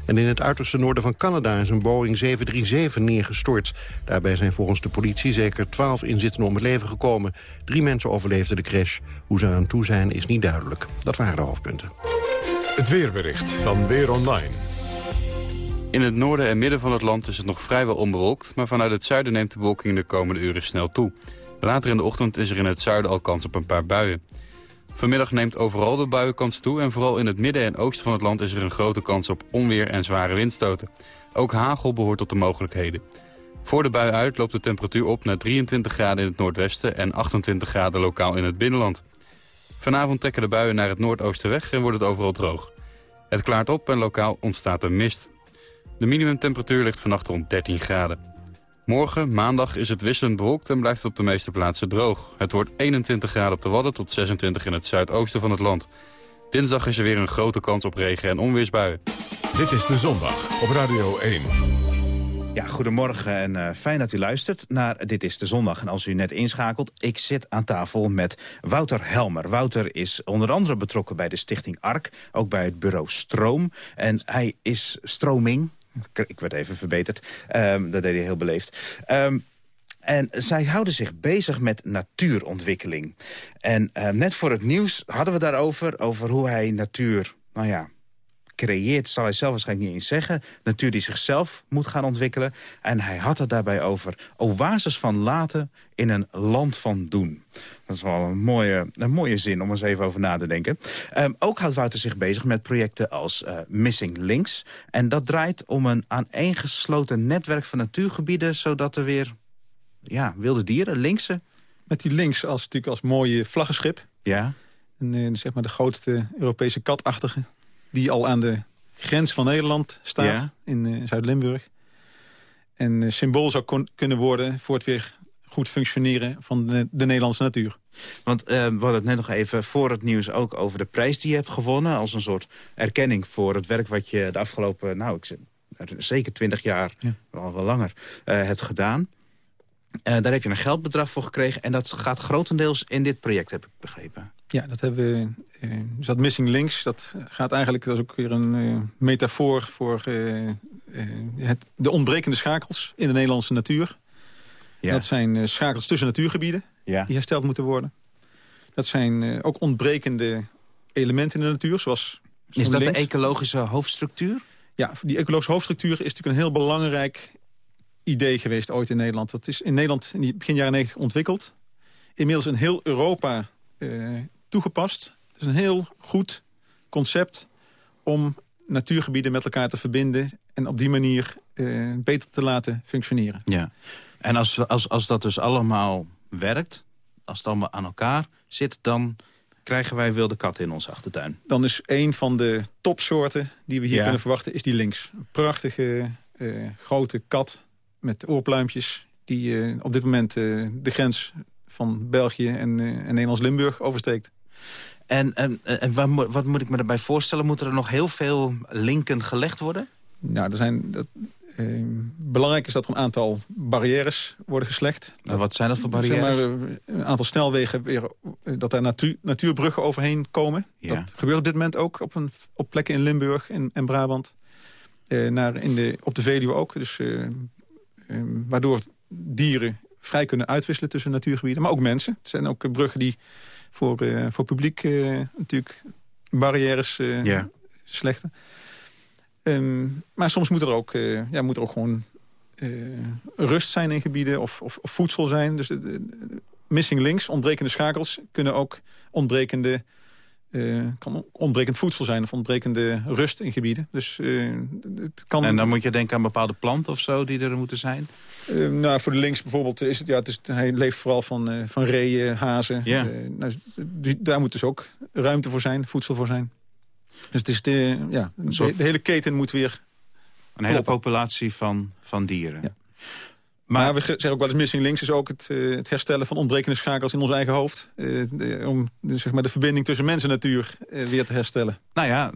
En in het uiterste noorden van Canada is een Boeing 737 neergestort. Daarbij zijn volgens de politie zeker 12 inzittenden om het leven gekomen. Drie mensen overleefden de crash. Hoe ze eraan toe zijn is niet duidelijk. Dat waren de hoofdpunten. Het weerbericht van Weer Online. In het noorden en midden van het land is het nog vrijwel onbewolkt... maar vanuit het zuiden neemt de bewolking de komende uren snel toe. Later in de ochtend is er in het zuiden al kans op een paar buien. Vanmiddag neemt overal de buienkans toe... en vooral in het midden en oosten van het land is er een grote kans op onweer en zware windstoten. Ook hagel behoort tot de mogelijkheden. Voor de bui uit loopt de temperatuur op naar 23 graden in het noordwesten... en 28 graden lokaal in het binnenland. Vanavond trekken de buien naar het noordoosten weg en wordt het overal droog. Het klaart op en lokaal ontstaat er mist. De minimumtemperatuur ligt vannacht rond 13 graden. Morgen, maandag, is het wisselend bewolkt en blijft het op de meeste plaatsen droog. Het wordt 21 graden op de Wadden tot 26 in het zuidoosten van het land. Dinsdag is er weer een grote kans op regen- en onweersbuien. Dit is De Zondag op Radio 1. Ja, goedemorgen en eh, fijn dat u luistert naar Dit is de Zondag. En als u net inschakelt, ik zit aan tafel met Wouter Helmer. Wouter is onder andere betrokken bij de stichting ARK, ook bij het bureau Stroom. En hij is stroming, ik werd even verbeterd, Ehm, dat deed hij heel beleefd. Ehm, en zij houden zich bezig met natuurontwikkeling. En eh, net voor het nieuws hadden we daarover, over hoe hij natuur, nou ja, creëert, zal hij zelf waarschijnlijk niet eens zeggen. Natuur die zichzelf moet gaan ontwikkelen. En hij had het daarbij over oases van laten in een land van doen. Dat is wel een mooie, een mooie zin om eens even over na te denken. Ehm, ook houdt Wouter zich bezig met projecten als eh, Missing Links. En dat draait om een aaneengesloten netwerk van natuurgebieden... zodat er weer ja, wilde dieren, linkse... Met die links als, natuurlijk als mooie vlaggenschip. Ja, En, eh, zeg maar de grootste Europese katachtige. Die al aan de grens van Nederland staat. Ja. In eh, Zuid-Limburg. En eh, symbool zou kunnen worden voor het weer goed functioneren van de, de Nederlandse natuur. Want eh, we hadden het net nog even voor het nieuws ook over de prijs die je hebt gewonnen. Als een soort erkenning voor het werk wat je de afgelopen, nou ik zeker twintig jaar, Ja. wel, wel langer, hebt gedaan. Daar heb je een geldbedrag voor gekregen. En dat gaat grotendeels in dit project, heb ik begrepen. Ja, dat hebben we. eh, dus dat missing links, dat gaat eigenlijk, dat is ook weer een eh, metafoor voor eh, het, de ontbrekende schakels in de Nederlandse natuur. Ja. Dat zijn schakels tussen natuurgebieden ja. die hersteld moeten worden. Dat zijn ook ontbrekende elementen in de natuur, zoals Is dat de ecologische hoofdstructuur? Ja, die ecologische hoofdstructuur is natuurlijk een heel belangrijk idee geweest ooit in Nederland. Dat is in Nederland in die begin jaren 90 ontwikkeld. Inmiddels in heel Europa toegepast. Het is een heel goed concept om natuurgebieden met elkaar te verbinden... en op die manier eh, beter te laten functioneren. Ja. En als, als, als dat dus allemaal werkt, als het allemaal aan elkaar zit... dan krijgen wij wilde katten in onze achtertuin. Dan is een van de topsoorten die we hier Ja. kunnen verwachten... is die links. Een prachtige eh, grote kat met oorpluimpjes... die eh, op dit moment de grens van België en, en Nederlands-Limburg oversteekt. En, en, en wat, moet- wat moet ik me daarbij voorstellen? Moeten er nog heel veel linken gelegd worden? Nou, er zijn, dat, eh, belangrijk is dat er een aantal barrières worden geslecht. Nou, wat zijn dat voor Zeg barrières? maar, een aantal snelwegen weer eh, dat daar natuur, natuurbruggen overheen komen. Ja. Dat gebeurt op dit moment ook op, een, op plekken in Limburg en, en Brabant. Eh, naar in de, op de Veluwe ook. Dus, eh, eh, waardoor dieren vrij kunnen uitwisselen tussen natuurgebieden. Maar ook mensen. Het zijn ook eh, bruggen die voor, eh, voor publiek eh, natuurlijk barrières eh, Ja. slechten. Ehm, maar soms moet er ook, ja, moet er ook gewoon rust zijn in gebieden of, of, of voedsel zijn. Dus missing links, ontbrekende schakels, kunnen ook ontbrekende, eh, kan ontbrekend voedsel zijn of ontbrekende rust in gebieden. Dus eh, het kan. En dan moet je denken aan bepaalde planten of zo die er moeten zijn. Eh, nou, voor de links bijvoorbeeld is het, ja, het is, hij leeft vooral van, van reeën, hazen. Ja. Nou, daar moet dus ook ruimte voor zijn, voedsel voor zijn. Dus het is de, ja, de, hele keten moet weer Een hele Kloppen. populatie van, van dieren. Ja. Maar, we ge- zeggen ook wel eens missing links is ook het, eh, het herstellen van ontbrekende schakels in ons eigen hoofd. Eh, de- om de, zeg maar de verbinding tussen mens en natuur eh, weer te herstellen. nou ja,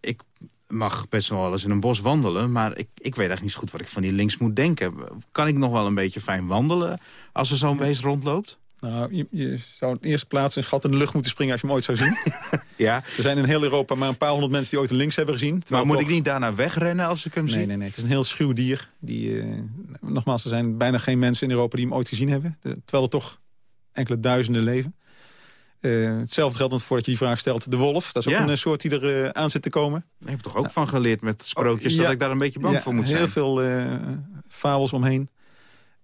ik mag best wel eens in een bos wandelen... maar ik, ik weet eigenlijk niet zo goed wat ik van die links moet denken. Kan ik nog wel een beetje fijn wandelen als er zo'n beest rondloopt? Nou, je, je zou in eerste plaats een gat in de lucht moeten springen als je hem ooit zou zien. Ja, er zijn in heel Europa maar een paar honderd mensen die ooit een links hebben gezien. maar moet toch- ik niet daarna wegrennen als ik hem Nee, zie? nee, nee. Het is een heel schuw dier. Die, eh, nogmaals, er zijn bijna geen mensen in Europa die hem ooit gezien hebben. De- terwijl er toch enkele duizenden leven. Eh, hetzelfde geldt, voordat je die vraag stelt, de wolf. Dat is ook Ja. een eh, soort die er aan zit te komen. Daar heb ik toch ook van geleerd met sprookjes... Oh, ja. dat ik daar een beetje bang Ja, voor moet heel zijn. veel eh fabels omheen.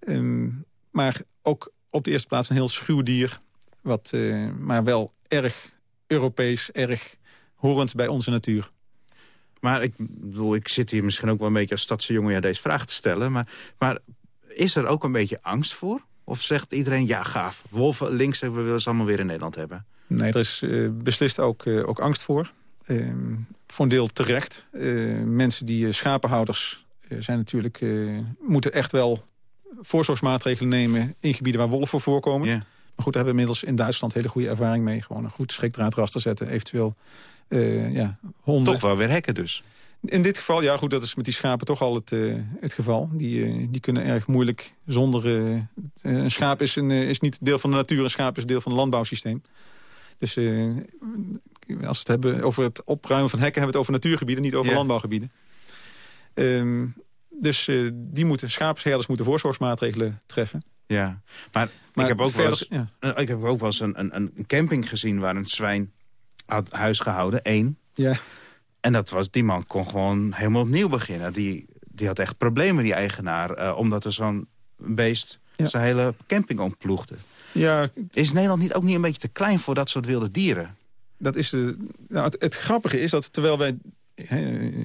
Ehm, maar ook op de eerste plaats een heel schuw dier. Wat, eh, maar wel erg Europees, erg horend bij onze natuur. Maar ik bedoel, ik zit hier misschien ook wel een beetje als stadse jongen... Ja, deze vraag te stellen. Maar, maar is er ook een beetje angst voor? Of zegt iedereen, ja gaaf, wolven links... we willen ze allemaal weer in Nederland hebben? Nee, er is eh, beslist ook, eh, ook angst voor. Ehm, voor een deel terecht. Mensen die schapenhouders zijn natuurlijk... moeten echt wel voorzorgsmaatregelen nemen... in gebieden waar wolven voorkomen. Ja. Maar goed, daar hebben we inmiddels in Duitsland hele goede ervaring mee. Gewoon een goed schrikdraadraster zetten. Eventueel eh, ja, honden. Toch wel weer hekken dus. In dit geval, ja goed, dat is met die schapen toch al het, eh, het geval. Die, eh, die kunnen erg moeilijk zonder... een schaap is, een, is niet deel van de natuur, een schaap is deel van het landbouwsysteem. Dus als we het hebben over het opruimen van hekken... hebben we het over natuurgebieden, niet over landbouwgebieden. Ehm, dus eh, die moeten, schaapsherders moeten voorzorgsmaatregelen treffen. Ja, maar, Maar ik heb ook wel eens, ja. eh, ik heb ook wel eens een, een, een camping gezien... waar een zwijn had huis gehouden, één. Ja, En dat was, die man kon gewoon helemaal opnieuw beginnen. Die, die had echt problemen, die eigenaar. eh, omdat er zo'n beest Ja. zijn hele camping ontploegde. ja Is Nederland niet ook niet een beetje te klein voor dat soort wilde dieren? dat is de, nou, het, het grappige is dat terwijl wij...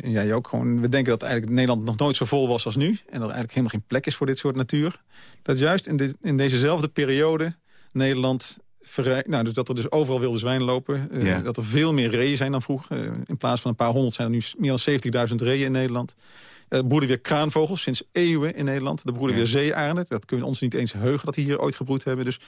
jij ook gewoon, we denken dat eigenlijk Nederland nog nooit zo vol was als nu. En dat er eigenlijk helemaal geen plek is voor dit soort natuur. Dat juist in, dit, in dezezelfde periode Nederland... verrij- Nou, dus dat er dus overal wilde zwijnen lopen. eh, Ja. Dat er veel meer reeën zijn dan vroeger. Eh, in plaats van een paar honderd zijn er nu meer dan 70.000 reeën in Nederland. Er broeden weer kraanvogels sinds eeuwen in Nederland. Er broeden Ja. weer zeearenden. Dat kunnen we ons niet eens heugen dat die hier ooit gebroed hebben. Dus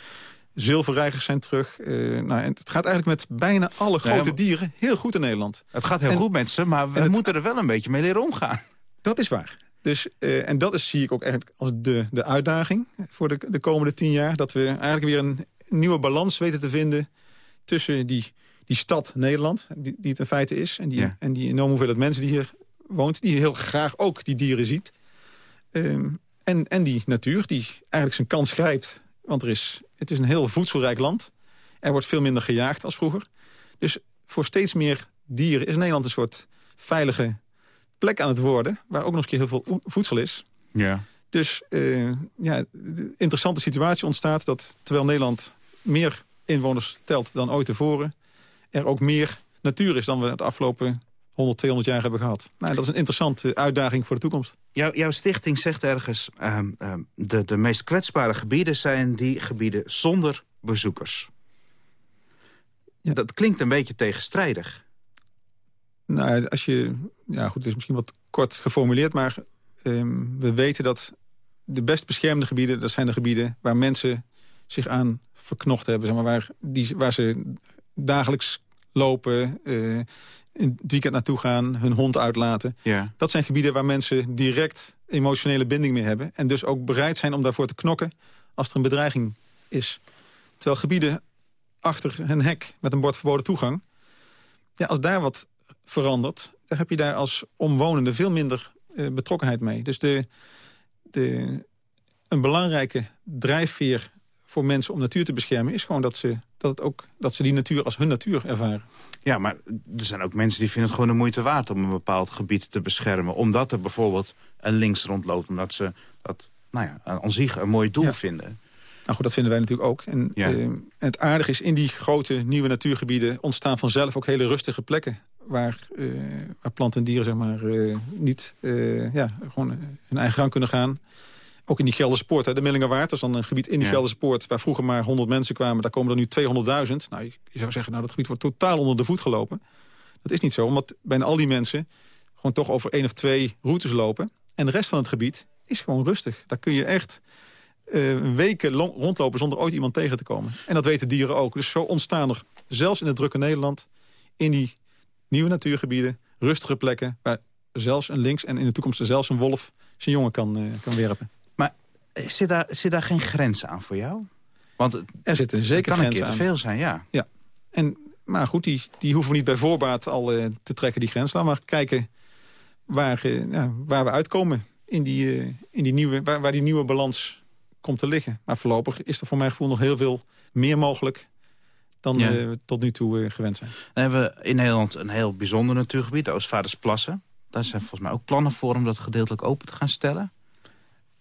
zilverreigers zijn terug. Eh, nou, en het gaat eigenlijk met bijna alle grote maar- dieren heel goed in Nederland. Het gaat heel En- goed met ze, maar we het- moeten er wel een beetje mee leren omgaan. Dat is waar. Dus, eh, en dat is, zie ik ook eigenlijk als de, de uitdaging voor de, de komende tien jaar. Dat we eigenlijk weer een nieuwe balans weten te vinden tussen die, die stad Nederland, die, die het in feite is. En die, Ja. en die enorme hoeveelheid mensen die hier woont, die heel graag ook die dieren ziet. Ehm, en, en die natuur, die eigenlijk zijn kans grijpt. Want er is, het is een heel voedselrijk land. Er wordt veel minder gejaagd als vroeger. Dus voor steeds meer dieren is Nederland een soort veilige plek aan het worden... waar ook nog eens heel veel vo- voedsel is. Ja. Dus eh, ja, de interessante situatie ontstaat... dat terwijl Nederland meer inwoners telt dan ooit tevoren... er ook meer natuur is dan we het afgelopen 100, 200 jaar hebben gehad. Nou, dat is een interessante uitdaging voor de toekomst. Jouw, jouw stichting zegt ergens... ehm, ehm, de, de meest kwetsbare gebieden zijn die gebieden zonder bezoekers. Ja. Dat klinkt een beetje tegenstrijdig. Nou, als je, ja goed, het is misschien wat kort geformuleerd... maar ehm, we weten dat de best beschermde gebieden... dat zijn de gebieden waar mensen zich aan verknocht hebben. Zeg maar, waar, die, waar ze dagelijks lopen, eh, het weekend naartoe gaan... hun hond uitlaten. Ja. Dat zijn gebieden waar mensen direct emotionele binding mee hebben... en dus ook bereid zijn om daarvoor te knokken als er een bedreiging is. Terwijl gebieden achter een hek met een bord verboden toegang. Ja, als daar wat verandert, dan heb je daar als omwonende veel minder eh, betrokkenheid mee. Dus de, de, een belangrijke drijfveer voor mensen om natuur te beschermen... is gewoon dat ze, dat het ook, dat ze die natuur als hun natuur ervaren. Ja, maar er zijn ook mensen die vinden het gewoon de moeite waard... om een bepaald gebied te beschermen. Omdat er bijvoorbeeld een links rondloopt. Omdat ze dat nou ja, aan zich een mooi doel Ja. vinden. Nou goed, dat vinden wij natuurlijk ook. En, Ja. eh, en het aardige is, in die grote nieuwe natuurgebieden... ontstaan vanzelf ook hele rustige plekken... waar, eh, waar planten en dieren zeg maar, eh, niet ja, gewoon hun eigen gang kunnen gaan. Ook in die Gelderse Poort, hè, de Millingerwaard. Dat is dan een gebied in die Ja. Gelderse Poort... waar vroeger maar 100 mensen kwamen. Daar komen er nu 200.000. Nou, je zou zeggen, nou, dat gebied wordt totaal onder de voet gelopen. Dat is niet zo, omdat bijna al die mensen... gewoon toch over één of twee routes lopen. En de rest van het gebied is gewoon rustig. Daar kun je echt eh, weken rondlopen zonder ooit iemand tegen te komen. En dat weten dieren ook. Dus zo ontstaan er, zelfs in het drukke Nederland... in die nieuwe natuurgebieden, rustige plekken... waar zelfs een links en in de toekomst zelfs een wolf zijn jongen kan, eh, kan werpen. Eh, zit daar, zit daar geen grens aan voor jou? Want het Er zitten het zeker kan een grenzen keer te aan. veel zijn, ja. En, maar goed, die, die hoeven we niet bij voorbaat al eh, te trekken, die grens. Laten we maar kijken waar, ja, waar we uitkomen in die, in die nieuwe, waar, waar die nieuwe balans komt te liggen. Maar voorlopig is er voor mijn gevoel nog heel veel meer mogelijk... dan Ja. we tot nu toe gewend zijn. Dan hebben we in Nederland een heel bijzonder natuurgebied, de Oostvaardersplassen. Daar zijn volgens mij ook plannen voor om dat gedeeltelijk open te gaan stellen.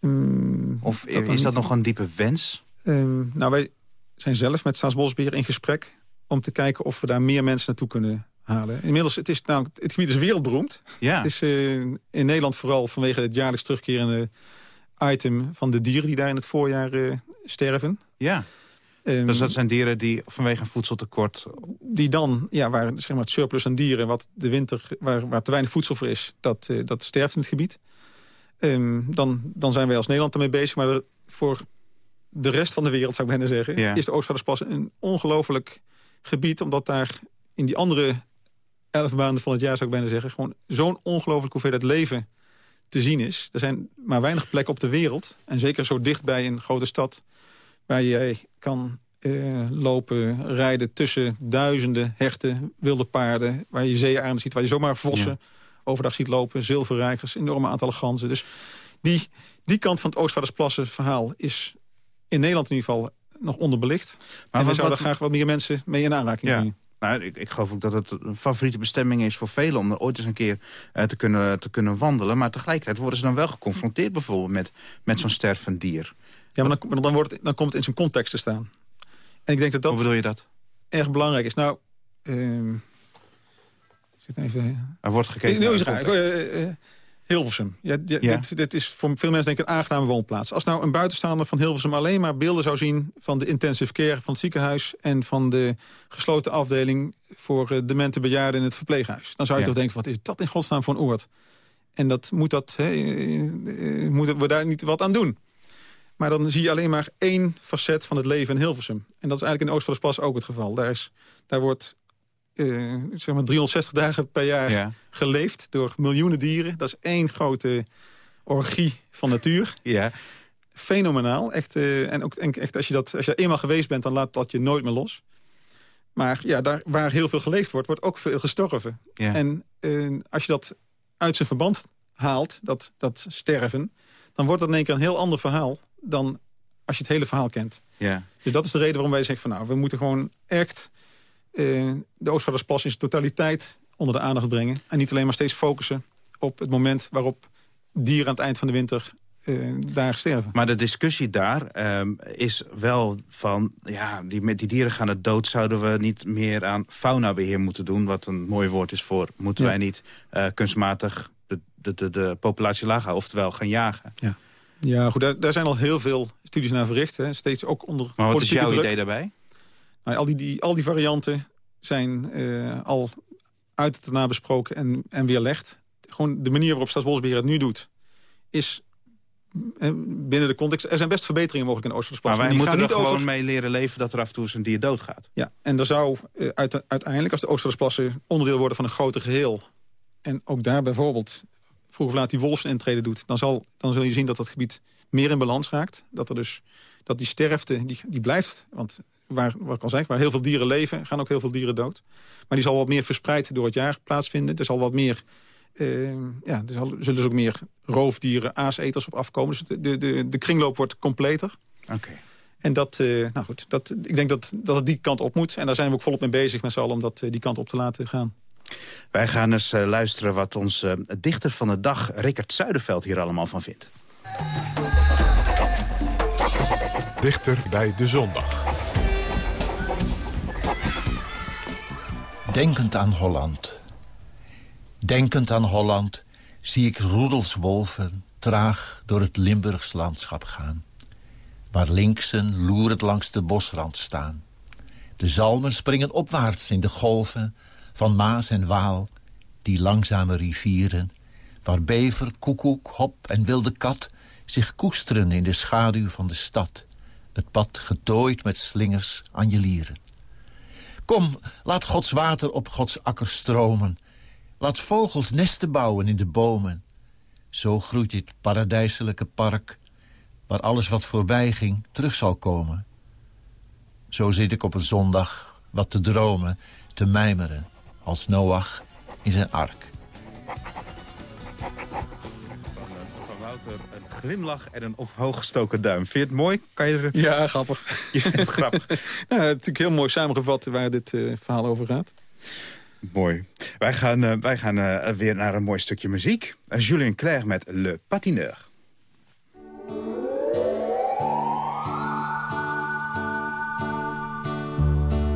Mm, Of dat is dat niet. nog een diepe wens? Ehm, nou, wij zijn zelf met Staatsbosbeheer in gesprek... om te kijken of we daar meer mensen naartoe kunnen halen. Inmiddels, het, is, nou, het gebied is wereldberoemd. Ja, Het is eh, in Nederland vooral vanwege het jaarlijks terugkerende item... van de dieren die daar in het voorjaar eh, sterven. ja. Ehm, Dus dat zijn dieren die vanwege een voedseltekort... Die dan, ja, waar zeg maar, het surplus aan dieren... wat de winter, waar, waar te weinig voedsel voor is, dat, eh, dat sterft in het gebied. Ehm, dan, dan zijn wij als Nederland ermee bezig. Maar voor de rest van de wereld, zou ik bijna zeggen... Ja. is de Oostvaardersplassen een ongelooflijk gebied... omdat daar in die andere elf maanden van het jaar, zou ik bijna zeggen... gewoon zo'n ongelooflijke hoeveelheid leven te zien is. Er zijn maar weinig plekken op de wereld... en zeker zo dicht bij een grote stad... waar jij kan eh, lopen, rijden tussen duizenden herten, wilde paarden... waar je zeearenden ziet, waar je zomaar vossen overdag ziet lopen... zilverrijkers, enorme aantallen ganzen. Dus die, die kant van het Oostvaardersplassen verhaal is in Nederland in ieder geval nog onderbelicht. Maar en we zouden wat- graag wat meer mensen mee in aanraking Ja. brengen. Nou, ik, ik geloof ook dat het een favoriete bestemming is voor velen... om er ooit eens een keer eh, te, kunnen, te kunnen wandelen. Maar tegelijkertijd worden ze dan wel geconfronteerd bijvoorbeeld... met, met zo'n stervend dier. Ja, maar dan, dan, wordt dan komt het in zijn context te staan. En ik denk dat Hoe dat bedoel je dat? erg belangrijk is. Nou, ehm, zit even... Er wordt gekeken context. Eh, eh, Hilversum. Ja, ja, Ja. Dit, dit is voor veel mensen denk ik een aangename woonplaats. Als nou een buitenstaander van Hilversum alleen maar beelden zou zien... van de intensive care van het ziekenhuis... en van de gesloten afdeling voor eh, demente bejaarden in het verpleeghuis... dan zou je Ja. toch denken, wat is dat in godsnaam voor een oord? En dat moet dat, hè, eh, eh, moeten we daar niet wat aan doen? Maar dan zie je alleen maar één facet van het leven in Hilversum. En dat is eigenlijk in Oostvaardersplass ook het geval. Daar, is, daar wordt eh, zeg maar 360 dagen per jaar Ja. geleefd door miljoenen dieren. Dat is één grote orgie van natuur. ja. Fenomenaal. Echt, eh, en ook en echt, als, je dat, als je eenmaal geweest bent, dan laat dat je nooit meer los. Maar ja, daar, waar heel veel geleefd wordt, wordt ook veel gestorven. Ja. En eh, als je dat uit zijn verband haalt, dat, dat sterven... dan wordt dat in één keer een heel ander verhaal dan als je het hele verhaal kent. ja. Dus dat is de reden waarom wij zeggen van nou, we moeten gewoon echt eh, de Oostvaardersplas in zijn totaliteit onder de aandacht brengen. En niet alleen maar steeds focussen op het moment waarop dieren aan het eind van de winter eh, daar sterven. Maar de discussie daar ehm, is wel van... ja, die, met die dieren gaan het dood. Zouden we niet meer aan faunabeheer moeten doen? Wat een mooi woord is voor... moeten Ja. wij niet eh, kunstmatig de, de, de, de populatie laag houden? Oftewel gaan jagen. Ja, goed, daar, daar zijn al heel veel studies naar verricht. Hè. Steeds ook onder Maar wat is jouw druk. idee daarbij? Nou, al, die, die, al die varianten zijn eh, al uit het nabesproken en, en weerlegd. Gewoon de manier waarop Staatsbosbeheer het nu doet... is eh, binnen de context... Er zijn best verbeteringen mogelijk in Maar Oostvaardersplassen. wij moeten er niet gewoon over... mee leren leven... dat er af en toe eens een dier doodgaat. Ja, en er zou eh, uite- uiteindelijk, als de Oostvaardersplassen onderdeel worden van een groter geheel... en ook daar bijvoorbeeld vroeg of laat die wolf zijn intrede doet... Dan, zal, dan zul je zien dat dat gebied meer in balans raakt. Dat, er dus, dat die sterfte, die, die blijft. Want waar, wat ik al zeg, waar heel veel dieren leven, gaan ook heel veel dieren dood. Maar die zal wat meer verspreid door het jaar plaatsvinden. Er zal wat meer, uh, ja, er zal, zullen dus ook meer roofdieren, aaseters op afkomen. Dus de, de, de kringloop wordt completer. Oké. En dat, uh, nou goed, dat, ik denk dat, dat het die kant op moet. En daar zijn we ook volop mee bezig met z'n allen om dat die kant op te laten gaan. Wij gaan eens uh, luisteren wat uh, dichter van de dag, Rickert Zuiderveld, hier allemaal van vindt. Dichter bij de zondag. Denkend aan Holland. Denkend aan Holland zie ik roedels wolven traag door het Limburgs landschap gaan. Waar linksen loerend langs de bosrand staan. De zalmen springen opwaarts in de golven van Maas en Waal, die langzame rivieren... waar bever, koekoek, hop en wilde kat zich koesteren in de schaduw van de stad. Het pad getooid met slingers anjelieren. Kom, laat Gods water op Gods akker stromen. Laat vogels nesten bouwen in de bomen. Zo groeit dit paradijselijke park... waar alles wat voorbij ging terug zal komen. Zo zit ik op een zondag wat te dromen, te mijmeren... als Noach in zijn ark. Glimlach en een ophooggestoken duim. Vind je het mooi? Kan je er... Ja, grappig. Je vindt het grappig. het is natuurlijk heel mooi samengevat waar dit uh, verhaal over gaat. Mooi. Wij gaan, uh, wij gaan uh, weer naar een mooi stukje muziek. Julien Clerc met Le Patineur.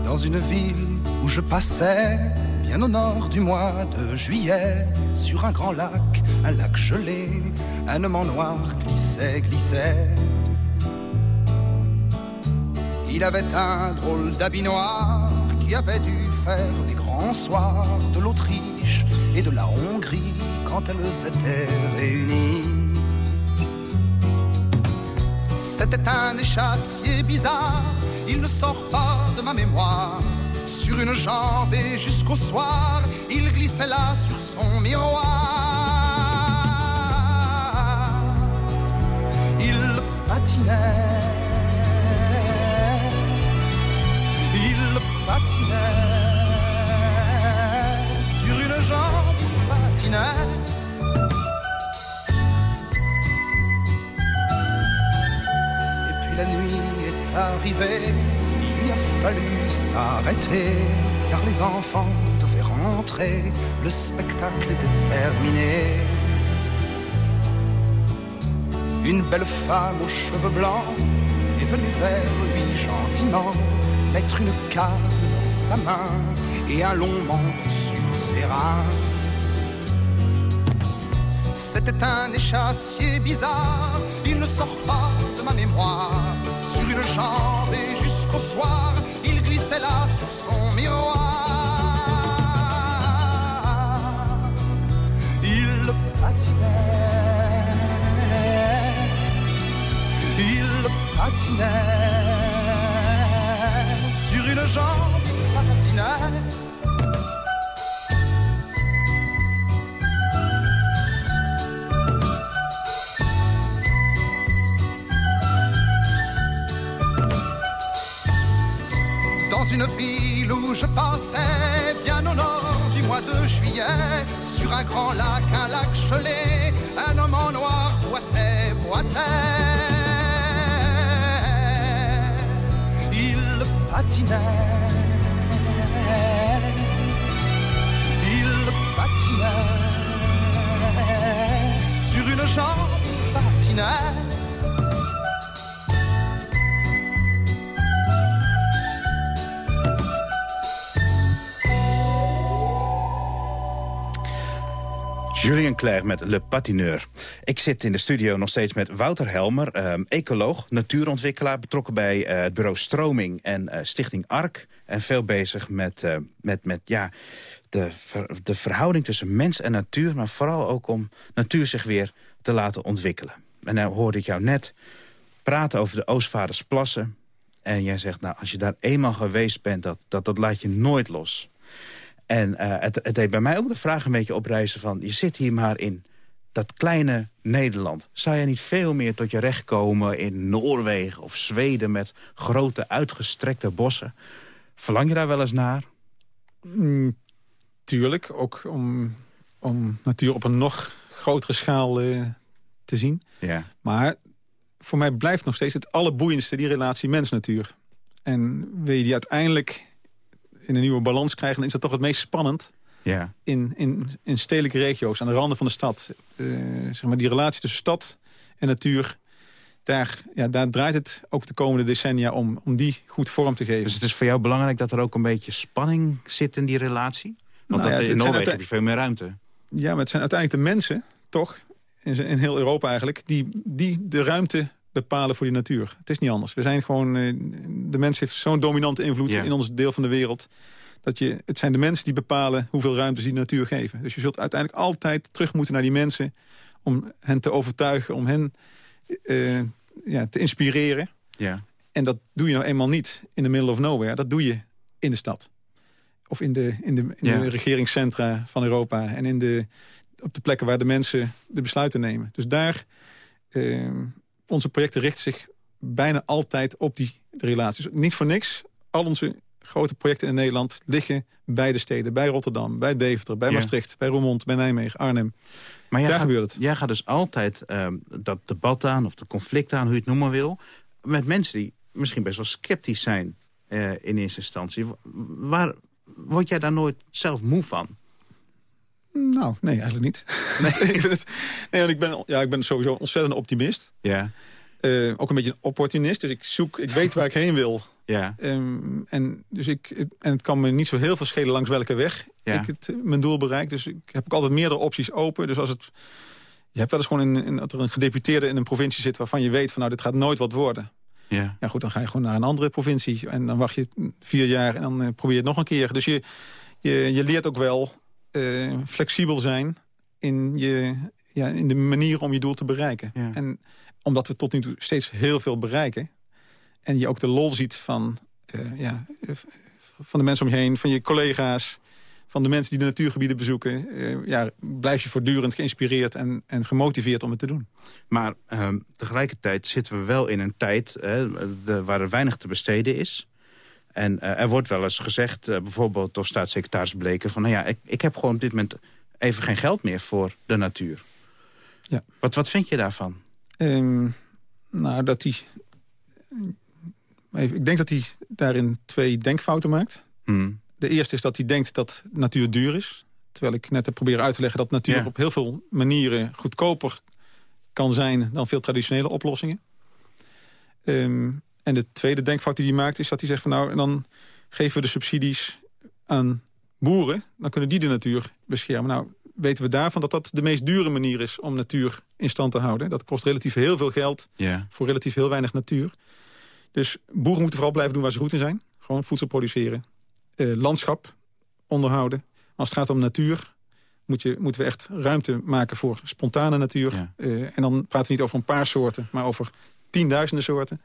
Dans une ville où je passais au nord du mois de juillet, sur un grand lac, un lac gelé, un homme en noir glissait, glissait. Il avait un drôle d'habit noir qui avait dû faire les grands soirs de l'Autriche et de la Hongrie quand elles étaient réunies. C'était un échassier bizarre, il ne sort pas de ma mémoire sur une jambe et jusqu'au soir, il glissait là sur son miroir. Il patinait, il patinait sur une jambe, il patinait. Et puis la nuit est arrivée fallu s'arrêter, car les enfants devaient rentrer, le spectacle était terminé. Une belle femme aux cheveux blancs est venue vers lui gentiment, mettre une canne dans sa main et un long manteau sur ses reins. C'était un échassier bizarre, il ne sort pas de ma mémoire, sur une jambe et jusqu'au soir c'est là sur son miroir. Il patinait, il patinait une ville où je passais, bien au nord du mois de juillet, sur un grand lac, un lac gelé, un homme en noir boitait, boitait. Il patinait, Julien Clerc met Le Patineur. Ik zit in de studio nog steeds met Wouter Helmer, eh, ecoloog, natuurontwikkelaar... betrokken bij uh, het bureau Stroming en uh, Stichting ARK... en veel bezig met, met, met ja, de, de verhouding tussen mens en natuur... maar vooral ook om natuur zich weer te laten ontwikkelen. En nou hoorde ik jou net praten over de Oostvaardersplassen... en jij zegt, nou, als je daar eenmaal geweest bent, dat, dat, dat laat je nooit los... En uh, het, het deed bij mij ook de vraag een beetje oprijzen van... je zit hier maar in dat kleine Nederland. Zou jij niet veel meer tot je recht komen in Noorwegen of Zweden... met grote uitgestrekte bossen? Verlang je daar wel eens naar? Mm, tuurlijk, ook om, om natuur op een nog grotere schaal eh, te zien. Ja. Maar voor mij blijft nog steeds het allerboeiendste die relatie mens-natuur. En wil je die uiteindelijk in een nieuwe balans krijgen... dan is dat toch het meest spannend Ja. in, in, in stedelijke regio's, aan de randen van de stad. Eh, zeg maar die relatie tussen stad en natuur... Daar, ja, daar draait het ook de komende decennia om, om die goed vorm te geven. Dus het is voor jou belangrijk dat er ook een beetje spanning zit in die relatie? Want Nou dat, in Noorwegen heb uite- je veel meer ruimte. Ja, maar het zijn uiteindelijk de mensen, toch, in heel Europa eigenlijk... Die, die de ruimte bepalen voor die natuur. Het is niet anders. We zijn gewoon, eh, de mens heeft zo'n dominante invloed Ja. in ons deel van de wereld... dat je, het zijn de mensen die bepalen hoeveel ruimte ze die natuur geven. Dus je zult uiteindelijk altijd terug moeten naar die mensen... om hen te overtuigen, om hen eh, ja, te inspireren. Ja. En dat doe je nou eenmaal niet in the middle of nowhere. Dat doe je in de stad. Of in de, in de, in Ja. de regeringscentra van Europa. En in de, op de plekken waar de mensen de besluiten nemen. Dus daar, eh, onze projecten richten zich bijna altijd op die relaties. Niet voor niks. Al onze grote projecten in Nederland liggen bij de steden. Bij Rotterdam, bij Deventer, bij Ja. Maastricht, bij Roermond, bij Nijmegen, Arnhem. Maar jij Daar gaat, gebeurt het. Jij gaat dus altijd ehm, dat debat aan, of de conflict aan, hoe je het noemen wil... met mensen die misschien best wel sceptisch zijn eh, in eerste instantie. Wa- Waar, word jij daar nooit zelf moe van? Nou, nee, eigenlijk niet. Nee, ik, het, nee want ik, ben, ja, ik ben sowieso een ontzettend optimist. Ja, Eh, ook een beetje een opportunist. Dus ik zoek, ik weet waar ik heen wil. ja, Ehm, en, dus ik, en het kan me niet zo heel veel schelen langs welke weg Ja. ik het, eh, mijn doel bereik. Dus ik heb ook altijd meerdere opties open. Dus als het, je hebt wel eens gewoon in, in, dat er een gedeputeerde in een provincie zit... waarvan je weet van nou, dit gaat nooit wat worden. ja. Ja goed, dan ga je gewoon naar een andere provincie. En dan wacht je vier jaar en dan eh, probeer je het nog een keer. Dus je, je, je leert ook wel eh, flexibel zijn in, je, ja, in de manier om je doel te bereiken. Ja. En omdat we tot nu toe steeds heel veel bereiken... en je ook de lol ziet van, eh, ja, eh, van de mensen om je heen, van je collega's... van de mensen die de natuurgebieden bezoeken... ja, blijf je voortdurend geïnspireerd en, en gemotiveerd om het te doen. Maar ehm, tegelijkertijd zitten we wel in een tijd hè, waar er weinig te besteden is. En eh, er wordt wel eens gezegd, eh, bijvoorbeeld door staatssecretaris Bleker... van nou ja, ik, ik heb gewoon op dit moment even geen geld meer voor de natuur. Ja. Wat, wat vind je daarvan? Ehm, nou, dat hij... Even, ik denk dat hij daarin twee denkfouten maakt. Hmm. De eerste is dat hij denkt dat natuur duur is. Terwijl ik net heb proberen uit te leggen dat natuur Ja. op heel veel manieren goedkoper kan zijn dan veel traditionele oplossingen. Ehm, en de tweede denkfout die hij maakt is dat hij zegt van nou, en dan geven we de subsidies aan boeren. Dan kunnen die de natuur beschermen. Nou, weten we daarvan dat dat de meest dure manier is om natuur in stand te houden. Dat kost relatief heel veel geld voor relatief heel weinig natuur. Dus boeren moeten vooral blijven doen waar ze goed in zijn. Gewoon voedsel produceren. Eh, landschap onderhouden. Als het gaat om natuur moet je, moeten we echt ruimte maken voor spontane natuur. Eh, en dan praten we niet over een paar soorten, maar over tienduizenden soorten.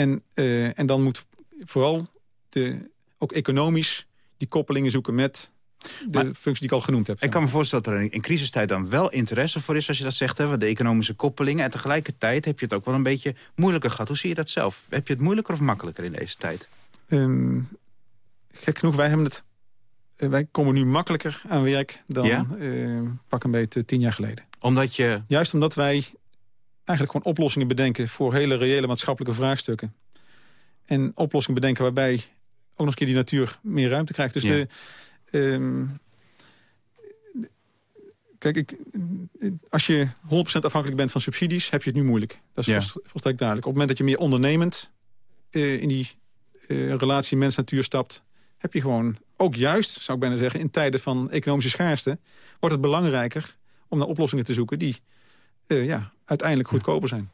En, eh, en dan moet vooral de, ook economisch die koppelingen zoeken met de Maar- functie die ik al genoemd heb. Ik kan me voorstellen dat er in, in crisistijd dan wel interesse voor is... als je dat zegt, hè, de economische koppelingen. En tegelijkertijd heb je het ook wel een beetje moeilijker gehad. Hoe zie je dat zelf? Heb je het moeilijker of makkelijker in deze tijd? Gek genoeg, wij hebben het. eh, wij komen nu makkelijker aan werk dan Ja? eh, pak een beetje tien jaar geleden. Omdat je... Juist omdat wij eigenlijk gewoon oplossingen bedenken voor hele reële maatschappelijke vraagstukken. En oplossingen bedenken waarbij ook nog eens een keer die natuur meer ruimte krijgt. Dus Ja. de. ehm, kijk, ik, als je 100% afhankelijk bent van subsidies, heb je het nu moeilijk. Dat is Ja. volst- volstrekt duidelijk. Op het moment dat je meer ondernemend eh, in die eh, relatie mens-natuur stapt... heb je gewoon, ook juist, zou ik bijna zeggen... in tijden van economische schaarste... wordt het belangrijker om naar oplossingen te zoeken... die eh, ja, uiteindelijk goedkoper zijn.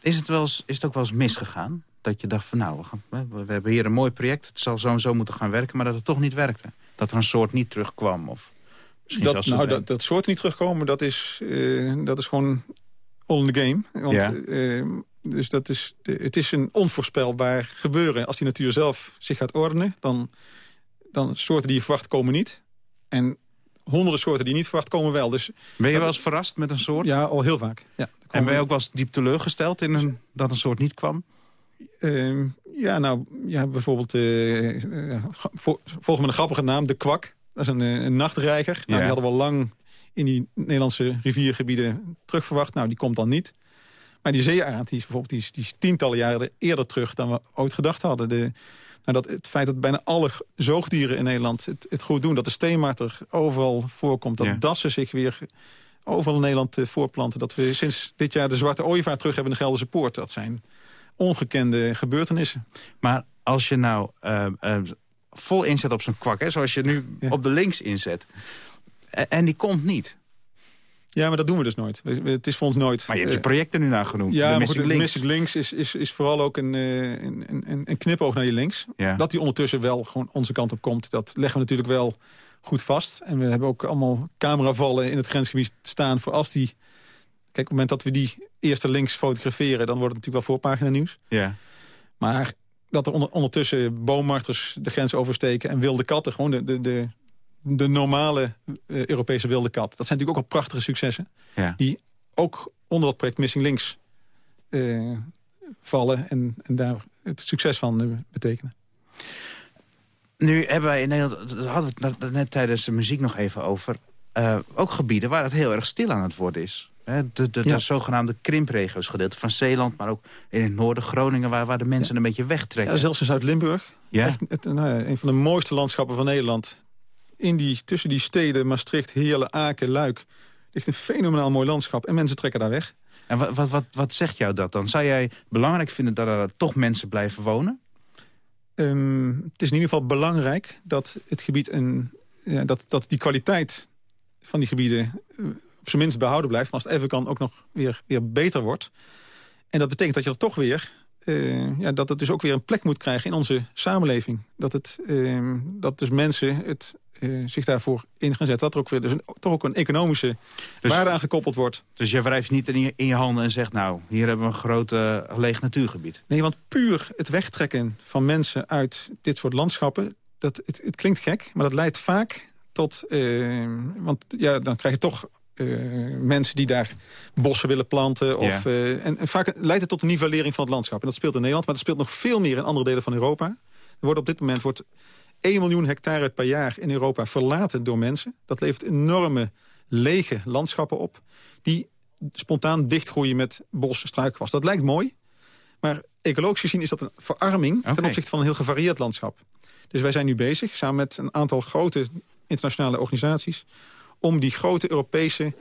Is het, wel eens, is het ook wel eens misgegaan? Dat je dacht van nou, we, gaan, we, we hebben hier een mooi project. Het zal zo en zo moeten gaan werken, maar dat het toch niet werkte. Dat er een soort niet terugkwam. Of misschien Dat, nou, dat, dat soort niet terugkomen, dat is, eh, dat is gewoon all in the game. Want, Ja. eh, dus dat is, het is een onvoorspelbaar gebeuren. Als die natuur zelf zich gaat ordenen, dan, dan soorten die je verwacht komen niet. En honderden soorten die niet verwacht komen wel. Dus, Ben je wel eens verrast met een soort? Ja, al heel vaak. Ja, En ben je ook wel eens diep teleurgesteld in een, dat een soort niet kwam? Ehm, ja, nou, ja, bijvoorbeeld... ga- vo- volgens mij een grappige naam, de kwak. Dat is een, een nachtreiger. Nou. Die hadden we al lang in die Nederlandse riviergebieden terugverwacht. Nou, die komt dan niet. Maar die zeearend, die is bijvoorbeeld die is, die is tientallen jaren eerder terug... dan we ooit gedacht hadden. De, nou, dat, het feit dat bijna alle zoogdieren in Nederland het, het goed doen... dat de steenmarter overal voorkomt, dat Ja. dassen zich weer overal in Nederland eh, voorplanten... dat we sinds dit jaar de zwarte ooievaar terug hebben in de Gelderse Poort. Dat zijn ongekende gebeurtenissen. Maar als je nou eh, eh, vol inzet op zo'n kwak, hè, zoals je nu Ja. op de links inzet... en die komt niet. Ja, maar dat doen we dus nooit. Het is voor ons nooit... Maar je hebt je eh, projecten nu nagenoemd. ja, de maar Missing goed, Links. Is, is, is vooral ook een, eh, een, een, een knipoog naar die links. Ja. Dat die ondertussen wel gewoon onze kant op komt, dat leggen we natuurlijk wel goed vast. En we hebben ook allemaal cameravallen in het grensgebied staan voor als die... Kijk, op het moment dat we die eerste links fotograferen... dan wordt het natuurlijk wel voorpagina nieuws. Ja. Maar dat er onder- ondertussen boommarters de grens oversteken... en wilde katten, gewoon de, de, de, de normale eh, Europese wilde kat. Dat zijn natuurlijk ook al prachtige successen. Ja. Die ook onder dat project Missing Links eh, vallen... En, en daar het succes van eh, betekenen. Nu hebben wij in Nederland, daar hadden we het net tijdens de muziek nog even over... ook gebieden waar het heel erg stil aan het worden is. De, de, zogenaamde krimpregio's, gedeelte van Zeeland... maar ook in het noorden, Groningen, waar, waar de mensen een beetje wegtrekken. Ja, zelfs in Zuid-Limburg. Ja? Echt, het, nou ja, een van de mooiste landschappen van Nederland. In die, tussen die steden, Maastricht, Heerlen, Aken, Luik... ligt een fenomenaal mooi landschap. En mensen trekken daar weg. En wat, wat, wat, wat zegt jou dat dan? Zou jij belangrijk vinden dat er toch mensen blijven wonen? Ehm, het is in ieder geval belangrijk dat het gebied een, ja, dat, dat die kwaliteit van die gebieden eh, op zijn minst behouden blijft. Maar als het even kan ook nog weer, weer beter wordt. En dat betekent dat je er toch weer, eh, ja, dat het dus ook weer een plek moet krijgen in onze samenleving. Dat, het, ehm, dat dus mensen het, eh, zich daarvoor in gaan zetten. Dat er ook weer dus een, toch ook een economische Dus- waarde aan gekoppeld wordt. Dus je wrijft niet in je, in je handen en zegt... nou, hier hebben we een groot leeg natuurgebied. Nee, want puur het wegtrekken van mensen uit dit soort landschappen... Dat, het, het klinkt gek, maar dat leidt vaak tot... eh, want ja, dan krijg je toch eh, mensen die daar bossen willen planten. Of, Ja. en, en vaak leidt het tot een nivellering van het landschap. En dat speelt in Nederland, maar dat speelt nog veel meer in andere delen van Europa. Er wordt op dit moment wordt 1 miljoen hectare per jaar in Europa verlaten door mensen. Dat levert enorme lege landschappen op... die spontaan dichtgroeien met bos struikgewas. Dat lijkt mooi, maar ecologisch gezien is dat een verarming... Ten opzichte van een heel gevarieerd landschap. Dus wij zijn nu bezig, samen met een aantal grote internationale organisaties... om die grote Europese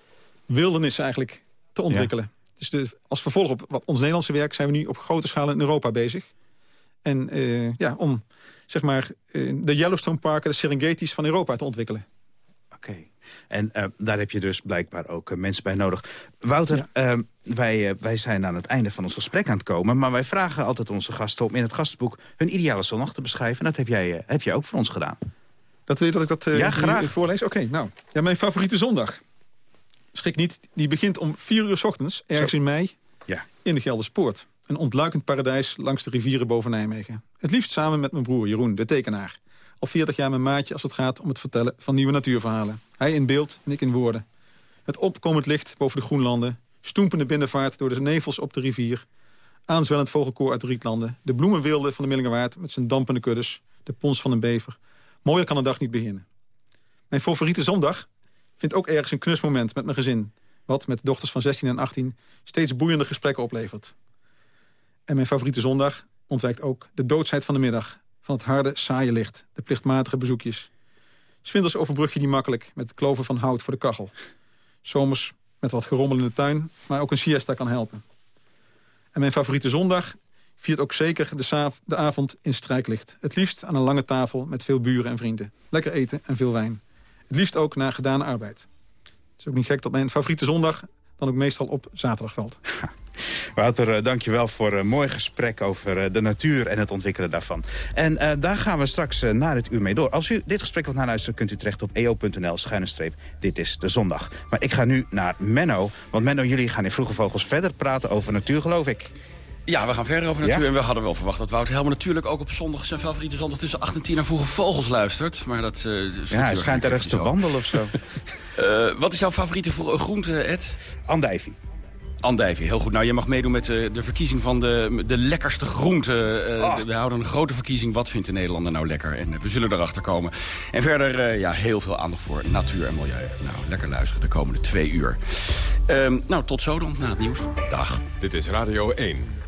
wildernissen eigenlijk te ontwikkelen. Dus de, als vervolg op wat ons Nederlandse werk... zijn we nu op grote schaal in Europa bezig. En eh, ja, om zeg maar, eh, de Yellowstone parken, de Serengeti's van Europa te ontwikkelen. Oké. En eh, daar heb je dus blijkbaar ook eh, mensen bij nodig. Wouter, Ja. eh, wij, wij zijn aan het einde van ons gesprek aan het komen... maar wij vragen altijd onze gasten om in het gastenboek... hun ideale zondag te beschrijven. En dat heb jij, heb jij ook voor ons gedaan. Dat wil je dat ik dat Ja, graag. voorlees? Oké, nou. Ja, mijn favoriete zondag. Schrik niet, die begint om 4 uur 's ochtends, ergens Zo. in mei, Ja. in de Gelderse Poort. Een ontluikend paradijs langs de rivieren boven Nijmegen. Het liefst samen met mijn broer Jeroen, de tekenaar. Al 40 jaar mijn maatje als het gaat om het vertellen van nieuwe natuurverhalen. Hij in beeld en ik in woorden. Het opkomend licht boven de groenlanden. Stoempende binnenvaart door de nevels op de rivier. Aanzwellend vogelkoor uit de rietlanden. De bloemenweelde van de Millingerwaard met zijn dampende kuddes. De pons van een bever. Mooier kan de dag niet beginnen. Mijn favoriete zondag vindt ook ergens een knusmoment met mijn gezin. Wat met dochters van 16 en 18 steeds boeiende gesprekken oplevert. En mijn favoriete zondag ontwijkt ook de doodsheid van de middag. Van het harde, saaie licht. De plichtmatige bezoekjes. Zwinters overbrug je die makkelijk met kloven van hout voor de kachel. Zomers met wat gerommel in de tuin, maar ook een siesta kan helpen. En mijn favoriete zondag viert ook zeker de, de avond in strijklicht. Het liefst aan een lange tafel met veel buren en vrienden. Lekker eten en veel wijn. Het liefst ook na gedane arbeid. Het is ook niet gek dat mijn favoriete zondag dan ook meestal op zaterdag valt. Wouter, eh, dank je wel voor een mooi gesprek over eh, de natuur en het ontwikkelen daarvan. En eh, daar gaan we straks eh, na dit uur mee door. Als u dit gesprek wilt naluisteren, kunt u terecht op eo.nl schuine. Dit is de zondag. Maar ik ga nu naar Menno. Want Menno, jullie gaan in Vroege Vogels verder praten over natuur, geloof ik. Ja, we gaan verder over natuur. Ja? En we hadden wel verwacht dat Wout Helmer natuurlijk ook op zondag... zijn favoriete zondag tussen 8 en 10 naar Vroege Vogels luistert. Maar dat... eh, is Ja, hij schijnt ergens te wandelen of zo. Eh, wat is jouw favoriete eh, groente, Ed? Andijvie. Andijvie, heel goed. Nou, je mag meedoen met eh, de verkiezing van de, de lekkerste groente. Eh, Oh. We houden een grote verkiezing. Wat vindt de Nederlander nou lekker? En eh, we zullen erachter komen. En verder, eh, ja, heel veel aandacht voor natuur en milieu. Nou, lekker luisteren de komende twee uur. Ehm, nou, tot zo dan, na het nieuws. Dag. Dit is Radio 1.